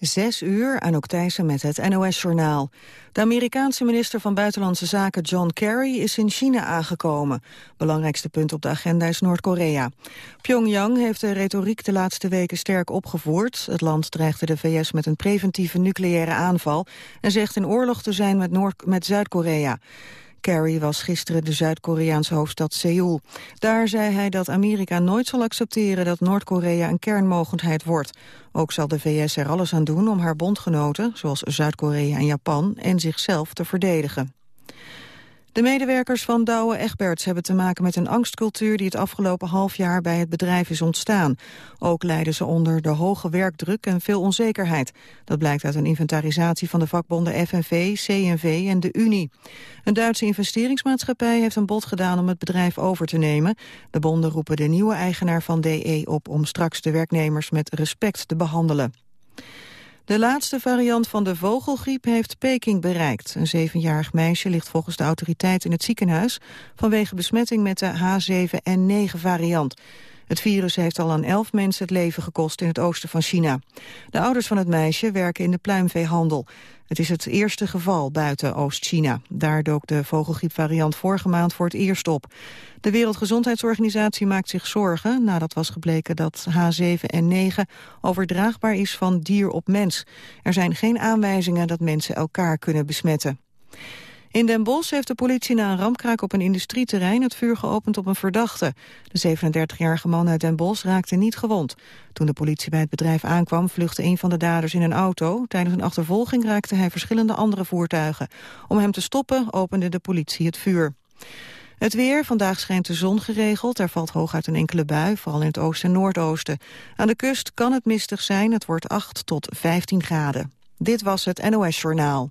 Zes uur, aan Thijssen met het NOS-journaal. De Amerikaanse minister van Buitenlandse Zaken John Kerry is in China aangekomen. Belangrijkste punt op de agenda is Noord-Korea. Pyongyang heeft de retoriek de laatste weken sterk opgevoerd. Het land dreigde de VS met een preventieve nucleaire aanval... en zegt in oorlog te zijn met, Noord met Zuid-Korea. Kerry was gisteren de Zuid-Koreaanse hoofdstad Seoul. Daar zei hij dat Amerika nooit zal accepteren dat Noord-Korea een kernmogendheid wordt. Ook zal de VS er alles aan doen om haar bondgenoten, zoals Zuid-Korea en Japan, en zichzelf te verdedigen. De medewerkers van Douwe Egberts hebben te maken met een angstcultuur die het afgelopen half jaar bij het bedrijf is ontstaan. Ook lijden ze onder de hoge werkdruk en veel onzekerheid. Dat blijkt uit een inventarisatie van de vakbonden FNV, CNV en de Unie. Een Duitse investeringsmaatschappij heeft een bod gedaan om het bedrijf over te nemen. De bonden roepen de nieuwe eigenaar van DE op om straks de werknemers met respect te behandelen. De laatste variant van de vogelgriep heeft Peking bereikt. Een zevenjarig meisje ligt volgens de autoriteit in het ziekenhuis... vanwege besmetting met de H7N9-variant. Het virus heeft al aan elf mensen het leven gekost in het oosten van China. De ouders van het meisje werken in de pluimveehandel. Het is het eerste geval buiten Oost-China. Daar dook de vogelgriepvariant vorige maand voor het eerst op. De Wereldgezondheidsorganisatie maakt zich zorgen nadat was gebleken dat H7N9 overdraagbaar is van dier op mens. Er zijn geen aanwijzingen dat mensen elkaar kunnen besmetten. In Den Bosch heeft de politie na een ramkraak op een industrieterrein het vuur geopend op een verdachte. De 37-jarige man uit Den Bosch raakte niet gewond. Toen de politie bij het bedrijf aankwam vluchtte een van de daders in een auto. Tijdens een achtervolging raakte hij verschillende andere voertuigen. Om hem te stoppen opende de politie het vuur. Het weer, vandaag schijnt de zon geregeld. Er valt hooguit een enkele bui, vooral in het oosten en noordoosten. Aan de kust kan het mistig zijn, het wordt 8 tot 15 graden. Dit was het NOS Journaal.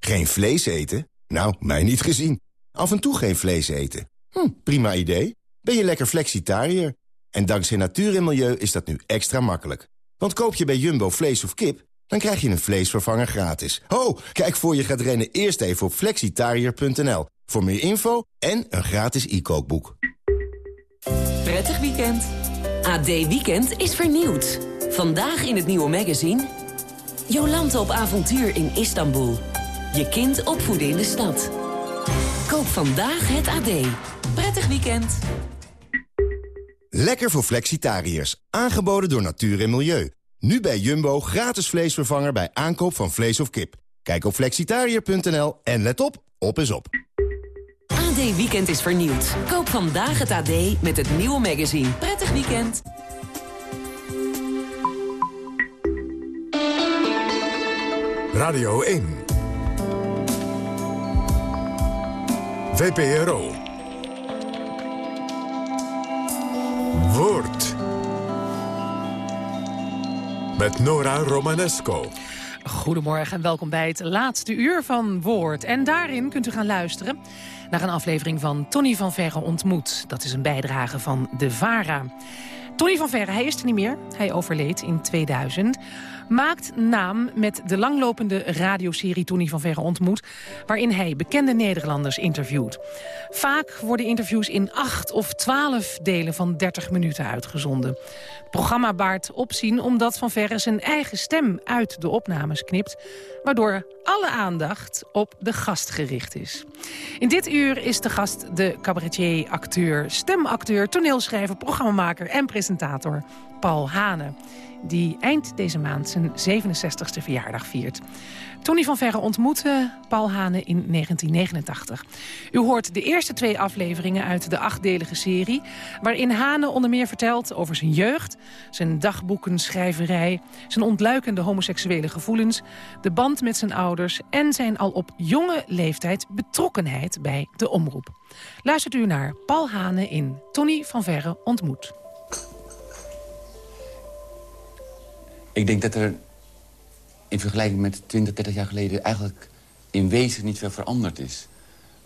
Geen vlees eten? Nou, mij niet gezien. Af en toe geen vlees eten. Hm, prima idee. Ben je lekker flexitariër? En dankzij natuur en milieu is dat nu extra makkelijk. Want koop je bij Jumbo vlees of kip, dan krijg je een vleesvervanger gratis. Ho, kijk voor je gaat rennen eerst even op flexitariër.nl. Voor meer info en een gratis e-kookboek. Prettig weekend. AD Weekend is vernieuwd. Vandaag in het nieuwe magazine... Jolante op avontuur in Istanbul. Je kind opvoeden in de stad. Koop vandaag het AD. Prettig weekend. Lekker voor flexitariërs. Aangeboden door Natuur en Milieu. Nu bij Jumbo gratis vleesvervanger bij aankoop van vlees of kip. Kijk op flexitariër.nl en let op, op is op. AD Weekend is vernieuwd. Koop vandaag het AD met het nieuwe magazine. Prettig weekend. Radio 1 VPRO. Woord. Met Nora Romanesco. Goedemorgen en welkom bij het laatste uur van Woord. En daarin kunt u gaan luisteren naar een aflevering van Tony van Verre ontmoet. Dat is een bijdrage van De Vara. Tony van Verre, hij is er niet meer. Hij overleed in 2000 maakt naam met de langlopende radioserie Tony van Verre ontmoet... waarin hij bekende Nederlanders interviewt. Vaak worden interviews in acht of twaalf delen van 30 minuten uitgezonden. Programma baart opzien omdat Van Verre zijn eigen stem uit de opnames knipt... waardoor alle aandacht op de gast gericht is. In dit uur is de gast de cabaretier, acteur, stemacteur... toneelschrijver, programmamaker en presentator Paul Hane die eind deze maand zijn 67ste verjaardag viert. Tony van Verre ontmoette Paul Hane in 1989. U hoort de eerste twee afleveringen uit de achtdelige serie... waarin Hane onder meer vertelt over zijn jeugd... zijn dagboekenschrijverij, zijn ontluikende homoseksuele gevoelens... de band met zijn ouders en zijn al op jonge leeftijd betrokkenheid bij de omroep. Luistert u naar Paul Hane in Tony van Verre ontmoet. Ik denk dat er in vergelijking met 20, 30 jaar geleden... eigenlijk in wezen niet veel veranderd is.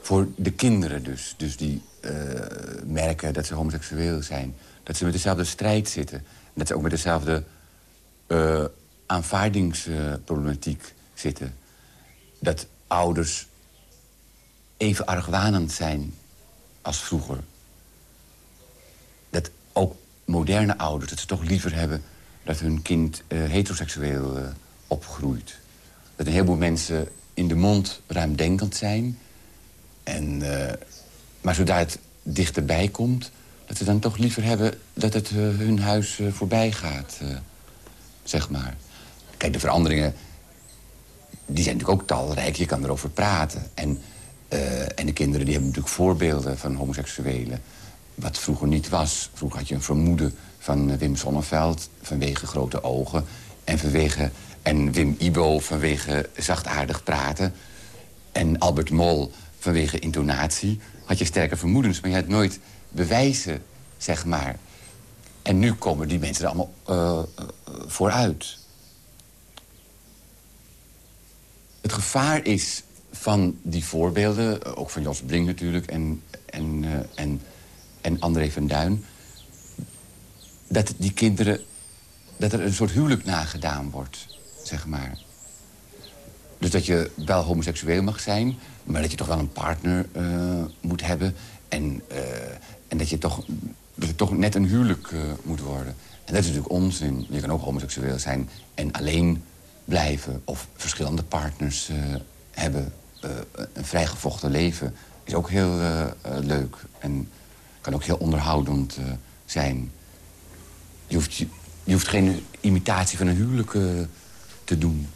Voor de kinderen dus. Dus die uh, merken dat ze homoseksueel zijn. Dat ze met dezelfde strijd zitten. Dat ze ook met dezelfde uh, aanvaardingsproblematiek zitten. Dat ouders even argwanend zijn als vroeger. Dat ook moderne ouders, dat ze toch liever hebben... dat hun kind uh, heteroseksueel uh, opgroeit. Dat een heleboel mensen in de mond ruimdenkend zijn. En, uh, maar zodra het dichterbij komt... dat ze dan toch liever hebben dat het hun huis voorbij gaat, zeg maar. Kijk, de veranderingen die zijn natuurlijk ook talrijk. Je kan erover praten. En, en de kinderen die hebben natuurlijk voorbeelden van homoseksuelen. Wat vroeger niet was. Vroeger had je een vermoeden van eh, Wim Sonneveld vanwege grote ogen. En, vanwege, en Wim Ibo vanwege zachtaardig praten. En Albert Mol vanwege intonatie. Had je sterke vermoedens, maar je had nooit bewijzen, zeg maar. En nu komen die mensen er allemaal uh, vooruit. Het gevaar is van die voorbeelden, ook van Jos Brink natuurlijk... en, en, uh, en, en André van Duin... dat die kinderen... dat er een soort huwelijk nagedaan wordt, zeg maar. Dus dat je wel homoseksueel mag zijn... maar dat je toch wel een partner uh, moet hebben... En, uh, en dat, je toch, dat het toch net een huwelijk moet worden. En dat is natuurlijk onzin. Je kan ook homoseksueel zijn en alleen blijven of verschillende partners hebben. Een vrijgevochten leven is ook heel leuk en kan ook heel onderhoudend zijn. Je hoeft, je, geen imitatie van een huwelijk te doen.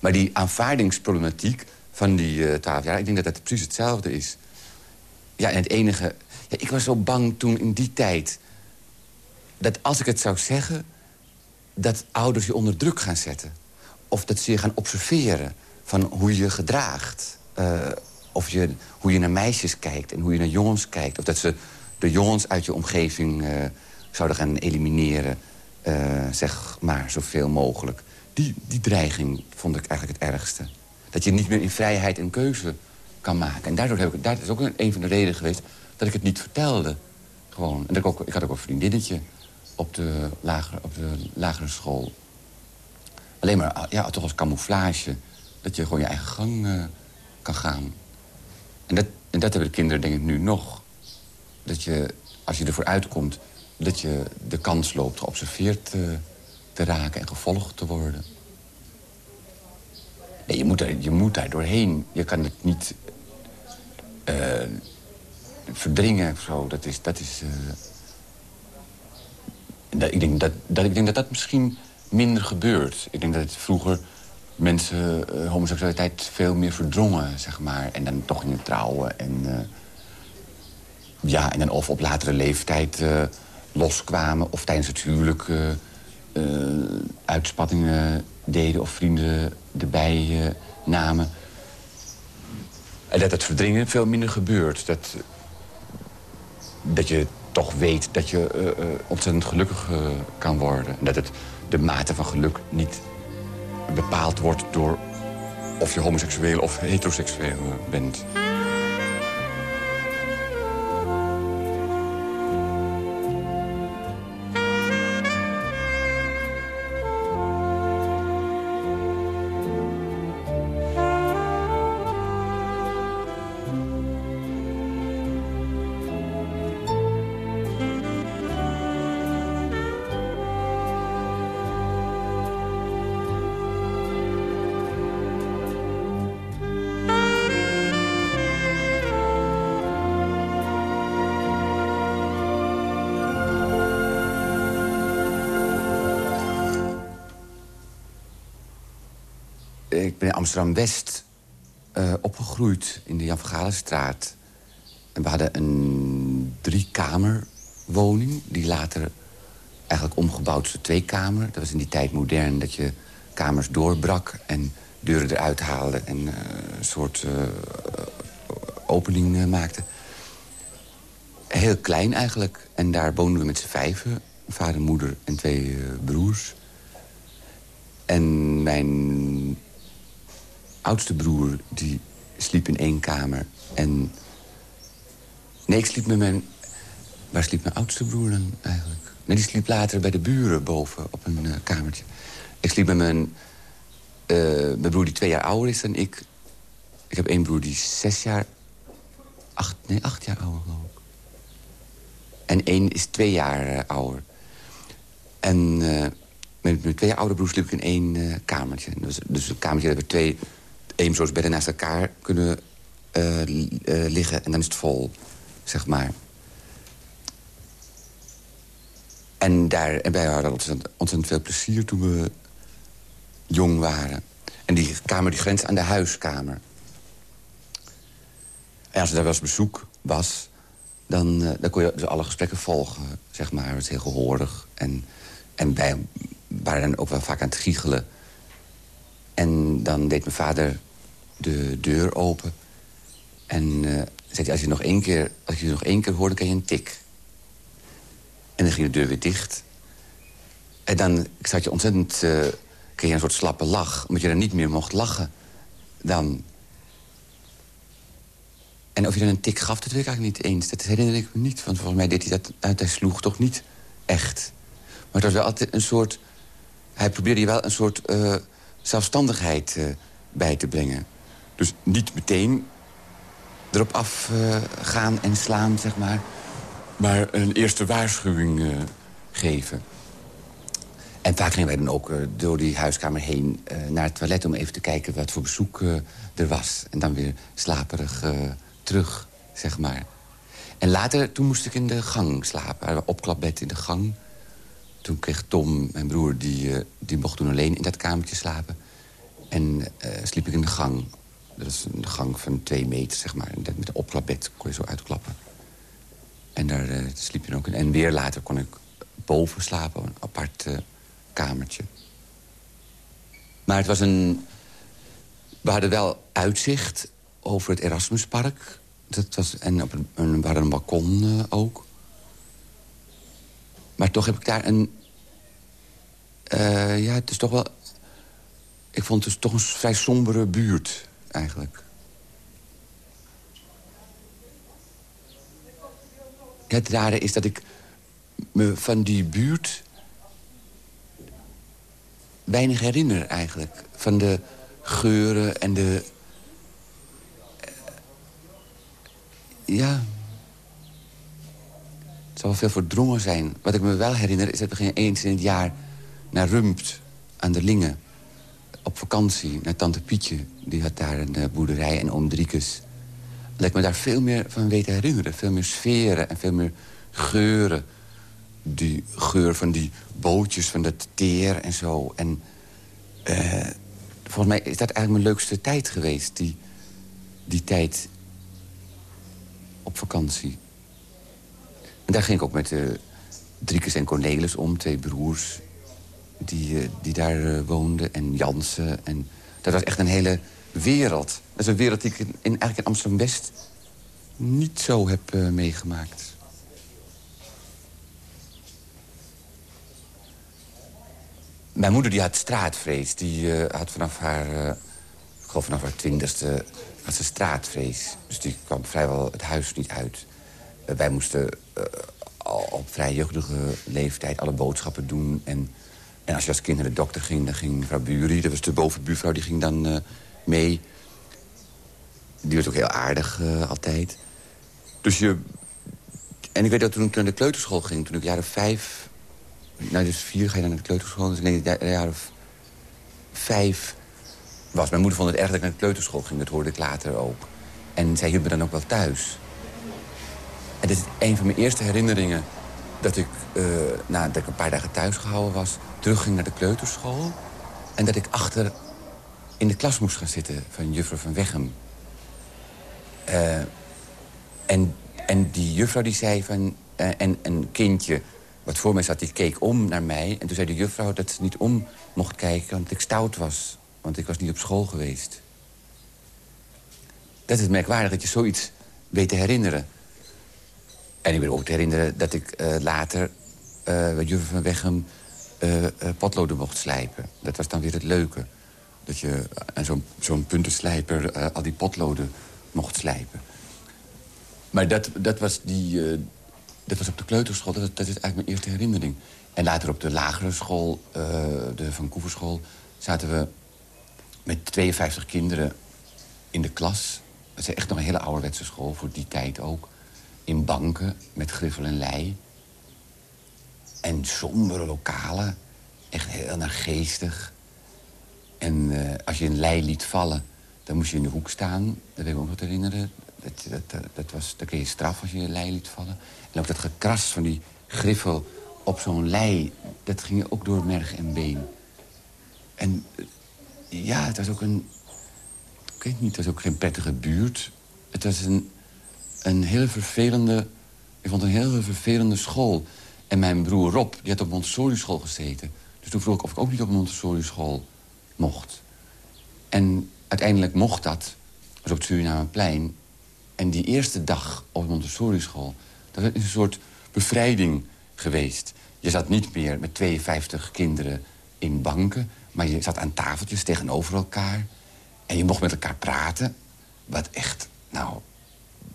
Maar die aanvaardingsproblematiek van die twaalf jaar... ik denk dat dat precies hetzelfde is. Ja, en het enige... Ja, ik was zo bang toen in die tijd... dat als ik het zou zeggen... dat ouders je onder druk gaan zetten of dat ze je gaan observeren van hoe je gedraagt. Uh, of je, hoe je naar meisjes kijkt en hoe je naar jongens kijkt. Of dat ze de jongens uit je omgeving uh, zouden gaan elimineren. Uh, zeg maar, zoveel mogelijk. Die, die dreiging vond ik eigenlijk het ergste. Dat je niet meer in vrijheid en keuze kan maken. En daardoor heb ik, dat is ook een van de redenen geweest dat ik het niet vertelde. Gewoon. En dat ik, ik had ook een vriendinnetje op de lagere, op de lagere school alleen maar ah, ja, toch als camouflage. Dat je gewoon je eigen gang uh, kan gaan. En dat, en dat hebben de kinderen denk ik nu nog. Dat je, als je ervoor uitkomt, dat je de kans loopt geobserveerd uh, te raken en gevolgd te worden. Nee, je moet, je moet daar doorheen. Je kan het niet uh, verdringen of zo. Dat is... Dat is dat, ik, denk dat, dat, ik denk dat dat misschien minder gebeurt. Ik denk dat vroeger mensen homoseksualiteit veel meer verdrongen, zeg maar. En dan toch in het trouwen. En, ja, en dan of op latere leeftijd loskwamen... of tijdens het huwelijk uitspattingen deden... of vrienden erbij namen. En dat het verdringen veel minder gebeurt. Dat, dat je toch weet dat je ontzettend gelukkig kan worden. En dat het de mate van geluk niet bepaald wordt door of je homoseksueel of heteroseksueel bent. Amsterdam-West uh, opgegroeid in de Jan van Galenstraat. En we hadden een driekamerwoning die later eigenlijk omgebouwd is twee kamer. Dat was in die tijd modern dat je kamers doorbrak en deuren eruit haalde... en uh, een soort uh, opening maakte. Heel klein eigenlijk. En daar woonden we met z'n vijven. Vader, moeder en twee broers. En mijn oudste broer, die sliep in één kamer. En... Nee, ik sliep met mijn... Waar sliep mijn oudste broer dan eigenlijk? Nee, die sliep later bij de buren boven op een uh, kamertje. Ik sliep met mijn, uh, mijn broer die twee jaar ouder is dan ik. Ik heb één broer die zes jaar... Acht, nee, acht jaar ouder, geloof ik. En één is twee jaar uh, ouder. En met mijn twee oude broers sliep ik in één kamertje. Dus, dus een kamertje dat we twee eenzoos bedden naast elkaar kunnen uh, uh, liggen. En dan is het vol, zeg maar. En, daar, en wij hadden ontzettend, ontzettend veel plezier toen we jong waren. En die kamer die grenst aan de huiskamer. En als er daar wel eens bezoek was... dan, uh, dan kon je dus alle gesprekken volgen, zeg maar. Het heel gehoorig. En, en wij waren dan ook wel vaak aan het giechelen. En dan deed mijn vader de deur open. En uh, zei hij, als je, nog één keer, als je nog één keer hoorde, dan je een tik. En dan ging de deur weer dicht. En dan zat je ontzettend... Uh, kreeg je een soort slappe lach, omdat je dan niet meer mocht lachen. Dan... En of je dan een tik gaf, dat weet ik eigenlijk niet eens. Dat herinner ik me niet, want volgens mij deed hij dat... uit. Hij sloeg toch niet echt. Maar het was wel altijd een soort... Hij probeerde je wel een soort uh, zelfstandigheid bij te brengen. Dus niet meteen erop afgaan uh, en slaan, zeg maar. Maar een eerste waarschuwing geven. En vaak gingen wij dan ook door die huiskamer heen naar het toilet... om even te kijken wat voor bezoek er was. En dan weer slaperig terug, zeg maar. En later, toen moest ik in de gang slapen. Opklapbed in de gang. Toen kreeg Tom, mijn broer, die, die mocht toen alleen in dat kamertje slapen. En uh, sliep ik in de gang. Dat is een gang van twee meter, zeg maar. En met een opklapbed kon je zo uitklappen. En daar uh, sliep je ook in. En weer later kon ik boven slapen, een apart kamertje. Maar het was een... We hadden wel uitzicht over het Erasmuspark. Dat was, en op een, we hadden een balkon ook. Maar toch heb ik daar een... Ja, het is toch wel... Ik vond het dus toch een vrij sombere buurt, eigenlijk. Het rare is dat ik me van die buurt weinig herinner, eigenlijk. Van de geuren en de... Uh, ja, zal wel veel verdrongen zijn. Wat ik me wel herinner is dat we eens in het jaar naar Rumpt aan de Lingen. Op vakantie naar Tante Pietje. Die had daar een uh, boerderij en oom Driekes. Dat ik me daar veel meer van weet te herinneren. Veel meer sferen en veel meer geuren. Die geur van die bootjes, van dat teer en zo. En uh, volgens mij is dat eigenlijk mijn leukste tijd geweest. Die, die tijd op vakantie. En daar ging ik ook met uh, Driekes en Cornelis om, twee broers die, uh, die daar uh, woonden. En Jansen. En dat was echt een hele wereld. Dat is een wereld die ik in, eigenlijk in Amsterdam-West niet zo heb meegemaakt. Mijn moeder die had straatvrees. Die had vanaf haar, ik geloof vanaf haar twintigste, had ze straatvrees. Dus die kwam vrijwel het huis niet uit. Wij moesten al op vrij jeugdige leeftijd alle boodschappen doen. En, en als je als kind naar de dokter ging, dan ging mevrouw Bury... dat was de bovenbuurvrouw, die ging dan uh, mee. Die was ook heel aardig altijd. Dus je... En ik weet dat toen ik naar de kleuterschool ging, toen ik jaren vijf... Nou, dus vier ga je dan naar de kleuterschool. Dus ik denk jaren of vijf was. Mijn moeder vond het erg dat ik naar de kleuterschool ging. Dat hoorde ik later ook. En zij hield me dan ook wel thuis. En dit is een van mijn eerste herinneringen... dat ik, uh, nadat ik een paar dagen thuis gehouden was... terugging naar de kleuterschool. En dat ik achter in de klas moest gaan zitten van juffrouw van Weghem. Uh, en, en die juffrouw die zei van... Uh, en een kindje wat voor mij zat, die keek om naar mij. En toen zei de juffrouw dat ze niet om mocht kijken... want ik stout was, want ik was niet op school geweest. Dat is merkwaardig dat je zoiets weet te herinneren. En ik ben ook herinneren dat ik uh, later uh, bij Juffrouw van Weghem uh, potloden mocht slijpen. Dat was dan weer het leuke. Dat je aan zo'n puntenslijper al die potloden mocht slijpen. Maar dat, dat, was die, dat was op de kleuterschool, dat, dat is eigenlijk mijn eerste herinnering. En later op de lagere school, de Van Koeverschool... zaten we met 52 kinderen in de klas. Het is echt nog een hele ouderwetse school, voor die tijd ook. In banken, met griffel en lei. En sombere lokalen. Echt heel naargeestig. En uh, als je een lei liet vallen, dan moest je in de hoek staan. Dat weet ik ook nog herinneren. Dat, dat, was, dan kreeg je straf als je een lei liet vallen. En ook dat gekras van die griffel op zo'n lei... dat ging ook door merg en been. En ja, het was ook een... Ik weet niet, het was ook geen prettige buurt. Het was een, een hele vervelende... Ik vond een hele vervelende school. En mijn broer Rob, die had op Montessori-school gezeten. Dus toen vroeg ik of ik ook niet op Montessori-school mocht. En uiteindelijk mocht dat. Was op het Surinameplein. En die eerste dag op Montessori-school... dat was een soort bevrijding geweest. Je zat niet meer met 52 kinderen in banken... maar je zat aan tafeltjes tegenover elkaar... en je mocht met elkaar praten. Wat echt, nou,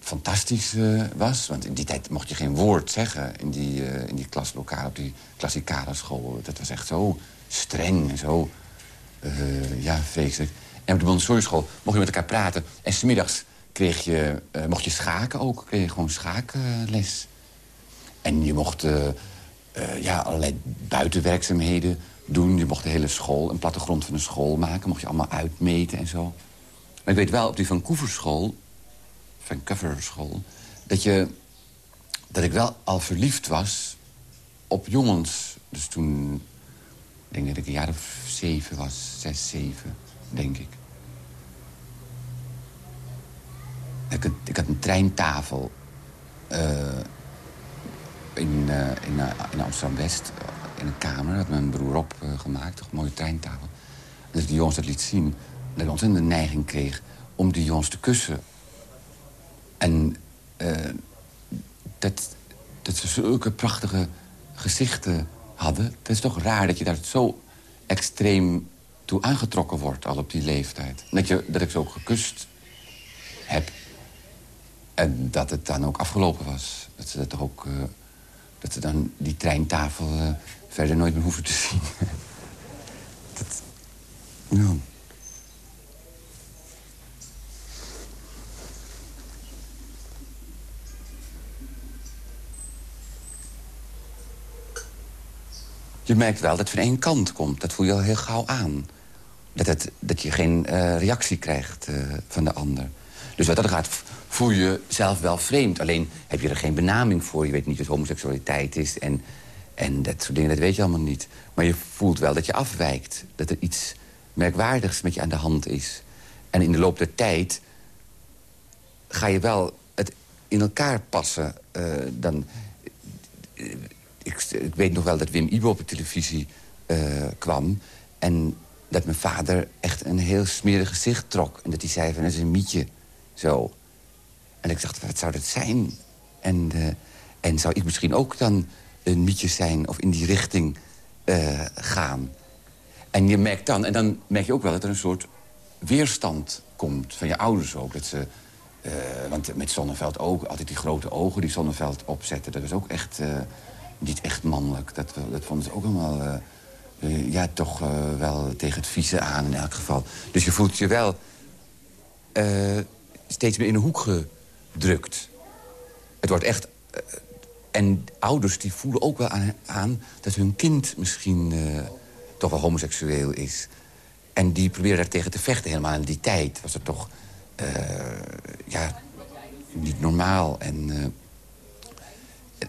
fantastisch uh, was. Want in die tijd mocht je geen woord zeggen in die, uh, in die klaslokaal, op die klassikale school. Dat was echt zo streng en zo, uh, ja, vreselijk. En op de Montessori-school mocht je met elkaar praten. En smiddags kreeg je, mocht je schaken ook, kreeg je gewoon schaakles. En je mocht ja, allerlei buitenwerkzaamheden doen. Je mocht de hele school, een plattegrond van een school maken. Mocht je allemaal uitmeten en zo. Maar ik weet wel, op die Van Koeverschool van School... dat, je, dat ik wel al verliefd was op jongens. Dus toen, ik denk dat ik een jaar of zeven was, zes, zeven, denk ik. Ik, ik had een treintafel uh, in, uh, in, in Amsterdam-West, in een kamer. had mijn broer op gemaakt, een mooie treintafel. En ik die jongens dat liet zien, dat ik ontzettend de neiging kreeg om die jongens te kussen en uh, dat, dat ze zulke prachtige gezichten hadden. Het is toch raar dat je daar zo extreem toe aangetrokken wordt al op die leeftijd. Dat, je, dat ik ze ook gekust heb. En dat het dan ook afgelopen was. Dat ze dat toch ook... Uh, dat ze dan die treintafel uh, verder nooit meer hoeven te zien. dat... Ja. Je merkt wel dat het van één kant komt. Dat voel je al heel gauw aan. Dat, het, dat je geen uh, reactie krijgt uh, van de ander. Dus wat dat gaat, voel je zelf wel vreemd. Alleen heb je er geen benaming voor. Je weet niet wat homoseksualiteit is. En, en dat soort dingen, dat weet je allemaal niet. Maar je voelt wel dat je afwijkt. Dat er iets merkwaardigs met je aan de hand is. En in de loop der tijd ga je wel het in elkaar passen. Uh, dan ik, weet nog wel dat Wim Ibo op de televisie uh, kwam... en dat mijn vader echt een heel smerig gezicht trok. En dat hij zei van, dat is een mietje. Zo. En ik dacht, wat zou dat zijn? En, uh, en zou ik misschien ook dan een mietje zijn... of in die richting uh, gaan? En je merkt dan, en dan merk je ook wel dat er een soort weerstand komt... van je ouders ook. Dat ze, want met Zonneveld ook, altijd die grote ogen die Zonneveld opzetten... dat is ook echt niet echt mannelijk. Dat, dat vonden ze ook allemaal... Uh, uh, ja, toch wel tegen het vieze aan in elk geval. Dus je voelt je wel steeds meer in een hoek gedrukt. Het wordt echt... en ouders die voelen ook wel aan, aan dat hun kind misschien toch wel homoseksueel is. En die proberen daar tegen te vechten. Helemaal in die tijd was het toch... ja, niet normaal en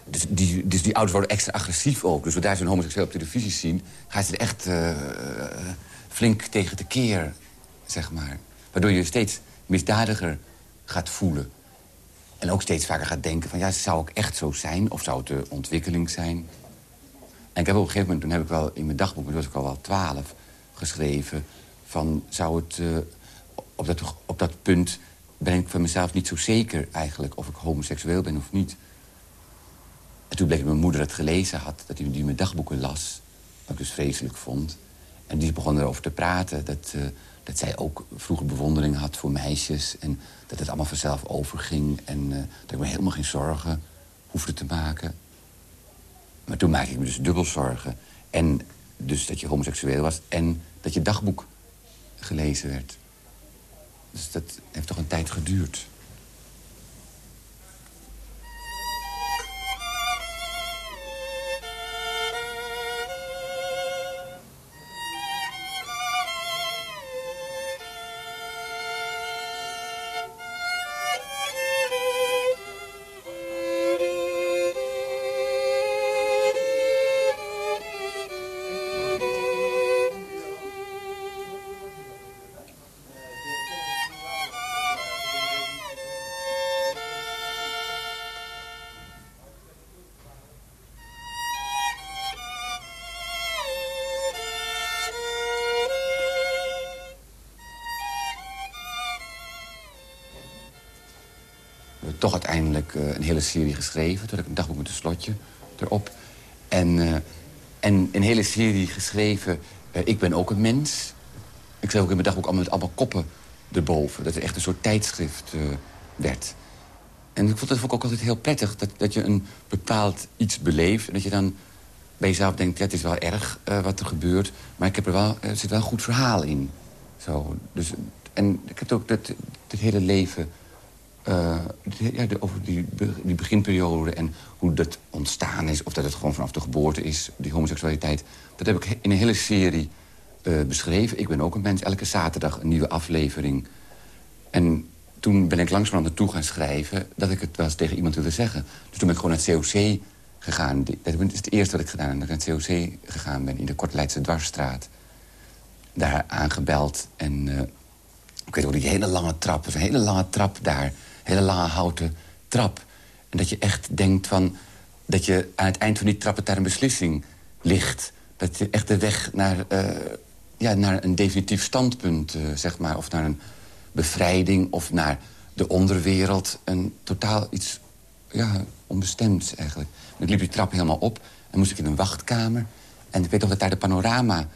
dus die, dus die ouders worden extra agressief ook. Dus zodra ze een homoseksueel op televisie zien... gaan ze er echt uh, flink tegen keer, zeg maar. Waardoor je steeds misdadiger gaat voelen. En ook steeds vaker gaat denken van... ja, zou ik echt zo zijn? Of zou het de ontwikkeling zijn? En ik heb op een gegeven moment... toen heb ik wel in mijn dagboek, toen was ik al wel twaalf... geschreven van zou het... Uh, op, dat, op dat punt ben ik van mezelf niet zo zeker eigenlijk... of ik homoseksueel ben of niet... En toen bleek dat mijn moeder het gelezen had, dat hij mijn dagboeken las. Wat ik dus vreselijk vond. En die begon erover te praten. Dat, uh, dat zij ook vroeger bewondering had voor meisjes. En dat het allemaal vanzelf overging. En uh, dat ik me helemaal geen zorgen hoefde te maken. Maar toen maakte ik me dus dubbel zorgen. En dus dat je homoseksueel was. En dat je dagboek gelezen werd. Dus dat heeft toch een tijd geduurd. Toch uiteindelijk uh, een hele serie geschreven. Toen heb ik een dagboek met een slotje erop. En, uh, en een hele serie geschreven. Uh, ik ben ook een mens. Ik schreef ook in mijn dagboek allemaal met allemaal koppen erboven. Dat het echt een soort tijdschrift werd. En ik vond dat ook altijd heel prettig. Dat, dat je een bepaald iets beleeft. En dat je dan bij jezelf denkt, ja, het is wel erg wat er gebeurt. Maar ik heb er, wel, zit wel een goed verhaal in. Zo, dus, en ik heb ook dat, dat hele leven uh, ja, de, over die, die, beginperiode en hoe dat ontstaan is... of dat het gewoon vanaf de geboorte is, die homoseksualiteit... dat heb ik in een hele serie uh, beschreven. Ik ben ook een mens, elke zaterdag een nieuwe aflevering. En toen ben ik langzaam naartoe gaan schrijven... dat ik het wel eens tegen iemand wilde zeggen. Dus toen ben ik gewoon naar het COC gegaan. Dat is het eerste wat ik gedaan heb, dat ik naar het COC gegaan ben... in de Kortleidse Dwarsstraat. Daar aangebeld en... Uh, ik weet wel, die hele lange trap, een hele lange trap daar hele lange houten trap. En dat je echt denkt van... dat je aan het eind van die trap daar een beslissing ligt. Dat je echt de weg naar, uh, ja, naar een definitief standpunt, uh, zeg maar... of naar een bevrijding of naar de onderwereld. Een totaal iets ja, onbestemds eigenlijk. ik liep die trap helemaal op en moest ik in een wachtkamer. En ik weet nog dat daar de panorama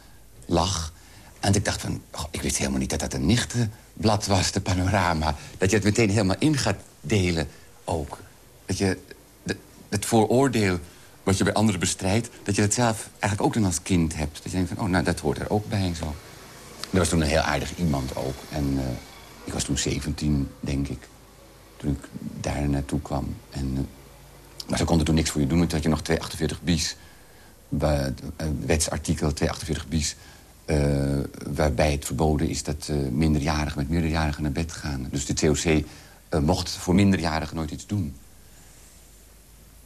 lag... En ik dacht van, oh, ik wist helemaal niet dat dat een nichtenblad was, de panorama. Dat je het meteen helemaal in gaat delen ook. Dat je het vooroordeel wat je bij anderen bestrijdt... dat je dat zelf eigenlijk ook dan als kind hebt. Dat je denkt van, oh, nou, dat hoort er ook bij. Zo. Er was toen een heel aardig iemand ook. En uh, ik was toen 17, denk ik. Toen ik daar naartoe kwam. En, uh, maar ze konden toen niks voor je doen. Want had je nog 248 bis. Uh, wetsartikel 248 bis waarbij het verboden is dat uh, minderjarigen met meerderjarigen naar bed gaan. Dus de uh, eh, mocht voor minderjarigen nooit iets doen.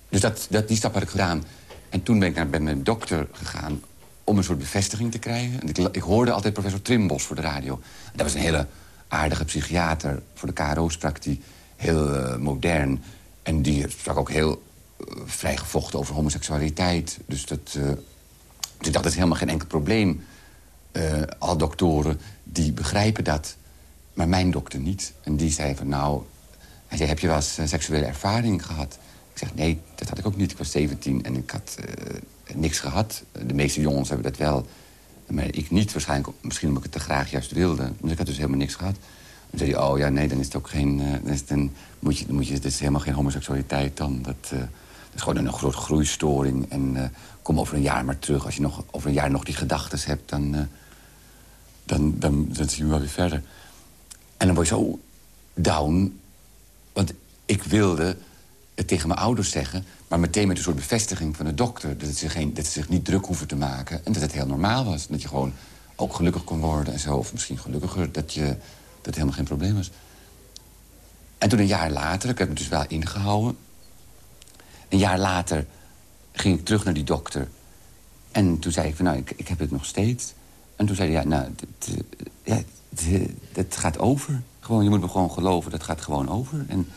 Dus dat, dat, die stap had ik gedaan. En toen ben ik naar, bij mijn dokter gegaan om een soort bevestiging te krijgen. En ik, ik, hoorde altijd professor Trimbos voor de radio. Dat was een hele aardige psychiater. Voor de KRO sprak die heel modern. En die sprak ook heel vrijgevochten over homoseksualiteit. Dus dat, dus ik dacht, dat is helemaal geen enkel probleem uh, al doktoren die begrijpen dat. Maar mijn dokter niet. En die zei van nou... Hij zei, heb je wel uh, seksuele ervaring gehad? Ik zeg, nee, dat had ik ook niet. Ik was 17 en ik had uh, niks gehad. De meeste jongens hebben dat wel. Maar ik niet, waarschijnlijk. Misschien omdat ik het te graag juist wilde. Dus ik had dus helemaal niks gehad. Dan zei hij, oh ja, nee, dan is het ook geen... dan, is moet je, moet je, is helemaal geen homoseksualiteit dan. Dat, dat is gewoon een grote groeistoring. En kom over een jaar maar terug. Als je nog, over een jaar nog die gedachten hebt, dan dan, dan, dan zien we wel weer verder. En dan word je zo down. Want ik wilde het tegen mijn ouders zeggen... maar meteen met een soort bevestiging van de dokter... dat, het zich geen, dat ze zich niet druk hoeven te maken. En dat het heel normaal was. Dat je gewoon ook gelukkig kon worden en zo. Of misschien gelukkiger, dat, je, dat het helemaal geen probleem was. En toen een jaar later, ik heb me dus wel ingehouden... een jaar later ging ik terug naar die dokter. En toen zei ik van, nou, ik, ik heb het nog steeds... En toen zei hij, ja, nou, dit, ja, dat gaat over. Gewoon, je moet me gewoon geloven, dat gaat gewoon over. En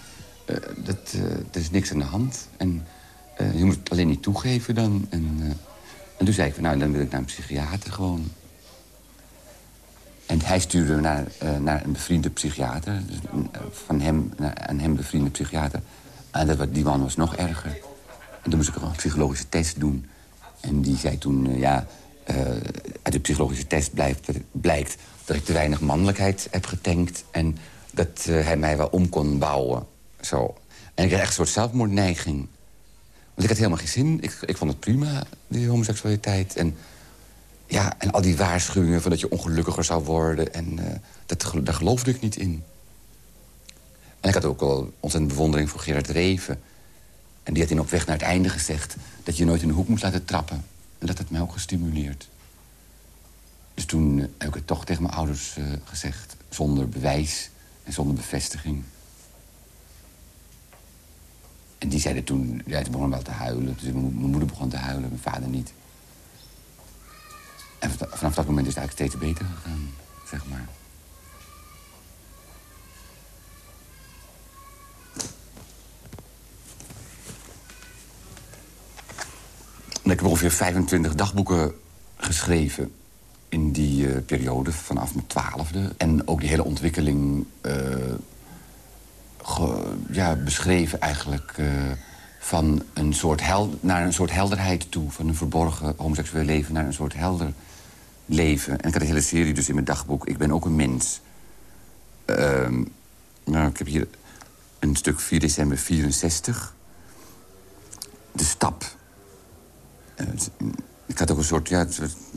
uh, dat, er is niks aan de hand. En je moet het alleen niet toegeven dan. En, en toen zei ik van, nou, dan wil ik naar een psychiater gewoon. En hij stuurde me naar, naar een bevriende psychiater. Dus, van hem, naar een hem bevriende psychiater. En dat, die man was nog erger. En toen moest ik een psychologische test doen. En die zei toen, ja, uit de psychologische test blijkt dat ik te weinig mannelijkheid heb getankt... en dat hij mij wel om kon bouwen. Zo. En ik had echt een soort zelfmoordneiging. Want ik had helemaal geen zin. Ik, ik vond het prima, die homoseksualiteit. En, ja, en al die waarschuwingen van dat je ongelukkiger zou worden. En dat, daar geloofde ik niet in. En ik had ook wel ontzettend bewondering voor Gerard Reven. En die had in Op weg naar het einde gezegd... dat je nooit in de hoek moest laten trappen. En dat had mij ook gestimuleerd. Dus toen heb ik het toch tegen mijn ouders uh, gezegd. Zonder bewijs en zonder bevestiging. En die zeiden toen... Ja, begon wel te huilen. Dus mijn moeder begon te huilen, mijn vader niet. En vanaf dat moment is het eigenlijk steeds beter gegaan, zeg maar. Ik heb ongeveer 25 dagboeken geschreven in die uh, periode, vanaf mijn twaalfde. En ook die hele ontwikkeling ge, ja, beschreven eigenlijk... Uh, van een soort naar een soort helderheid toe. Van een verborgen homoseksueel leven naar een soort helder leven. En ik had een hele serie dus in mijn dagboek. Ik ben ook een mens. Ehm, nou, ik heb hier een stuk 4 december 64. De stap ik had ook een soort, ja,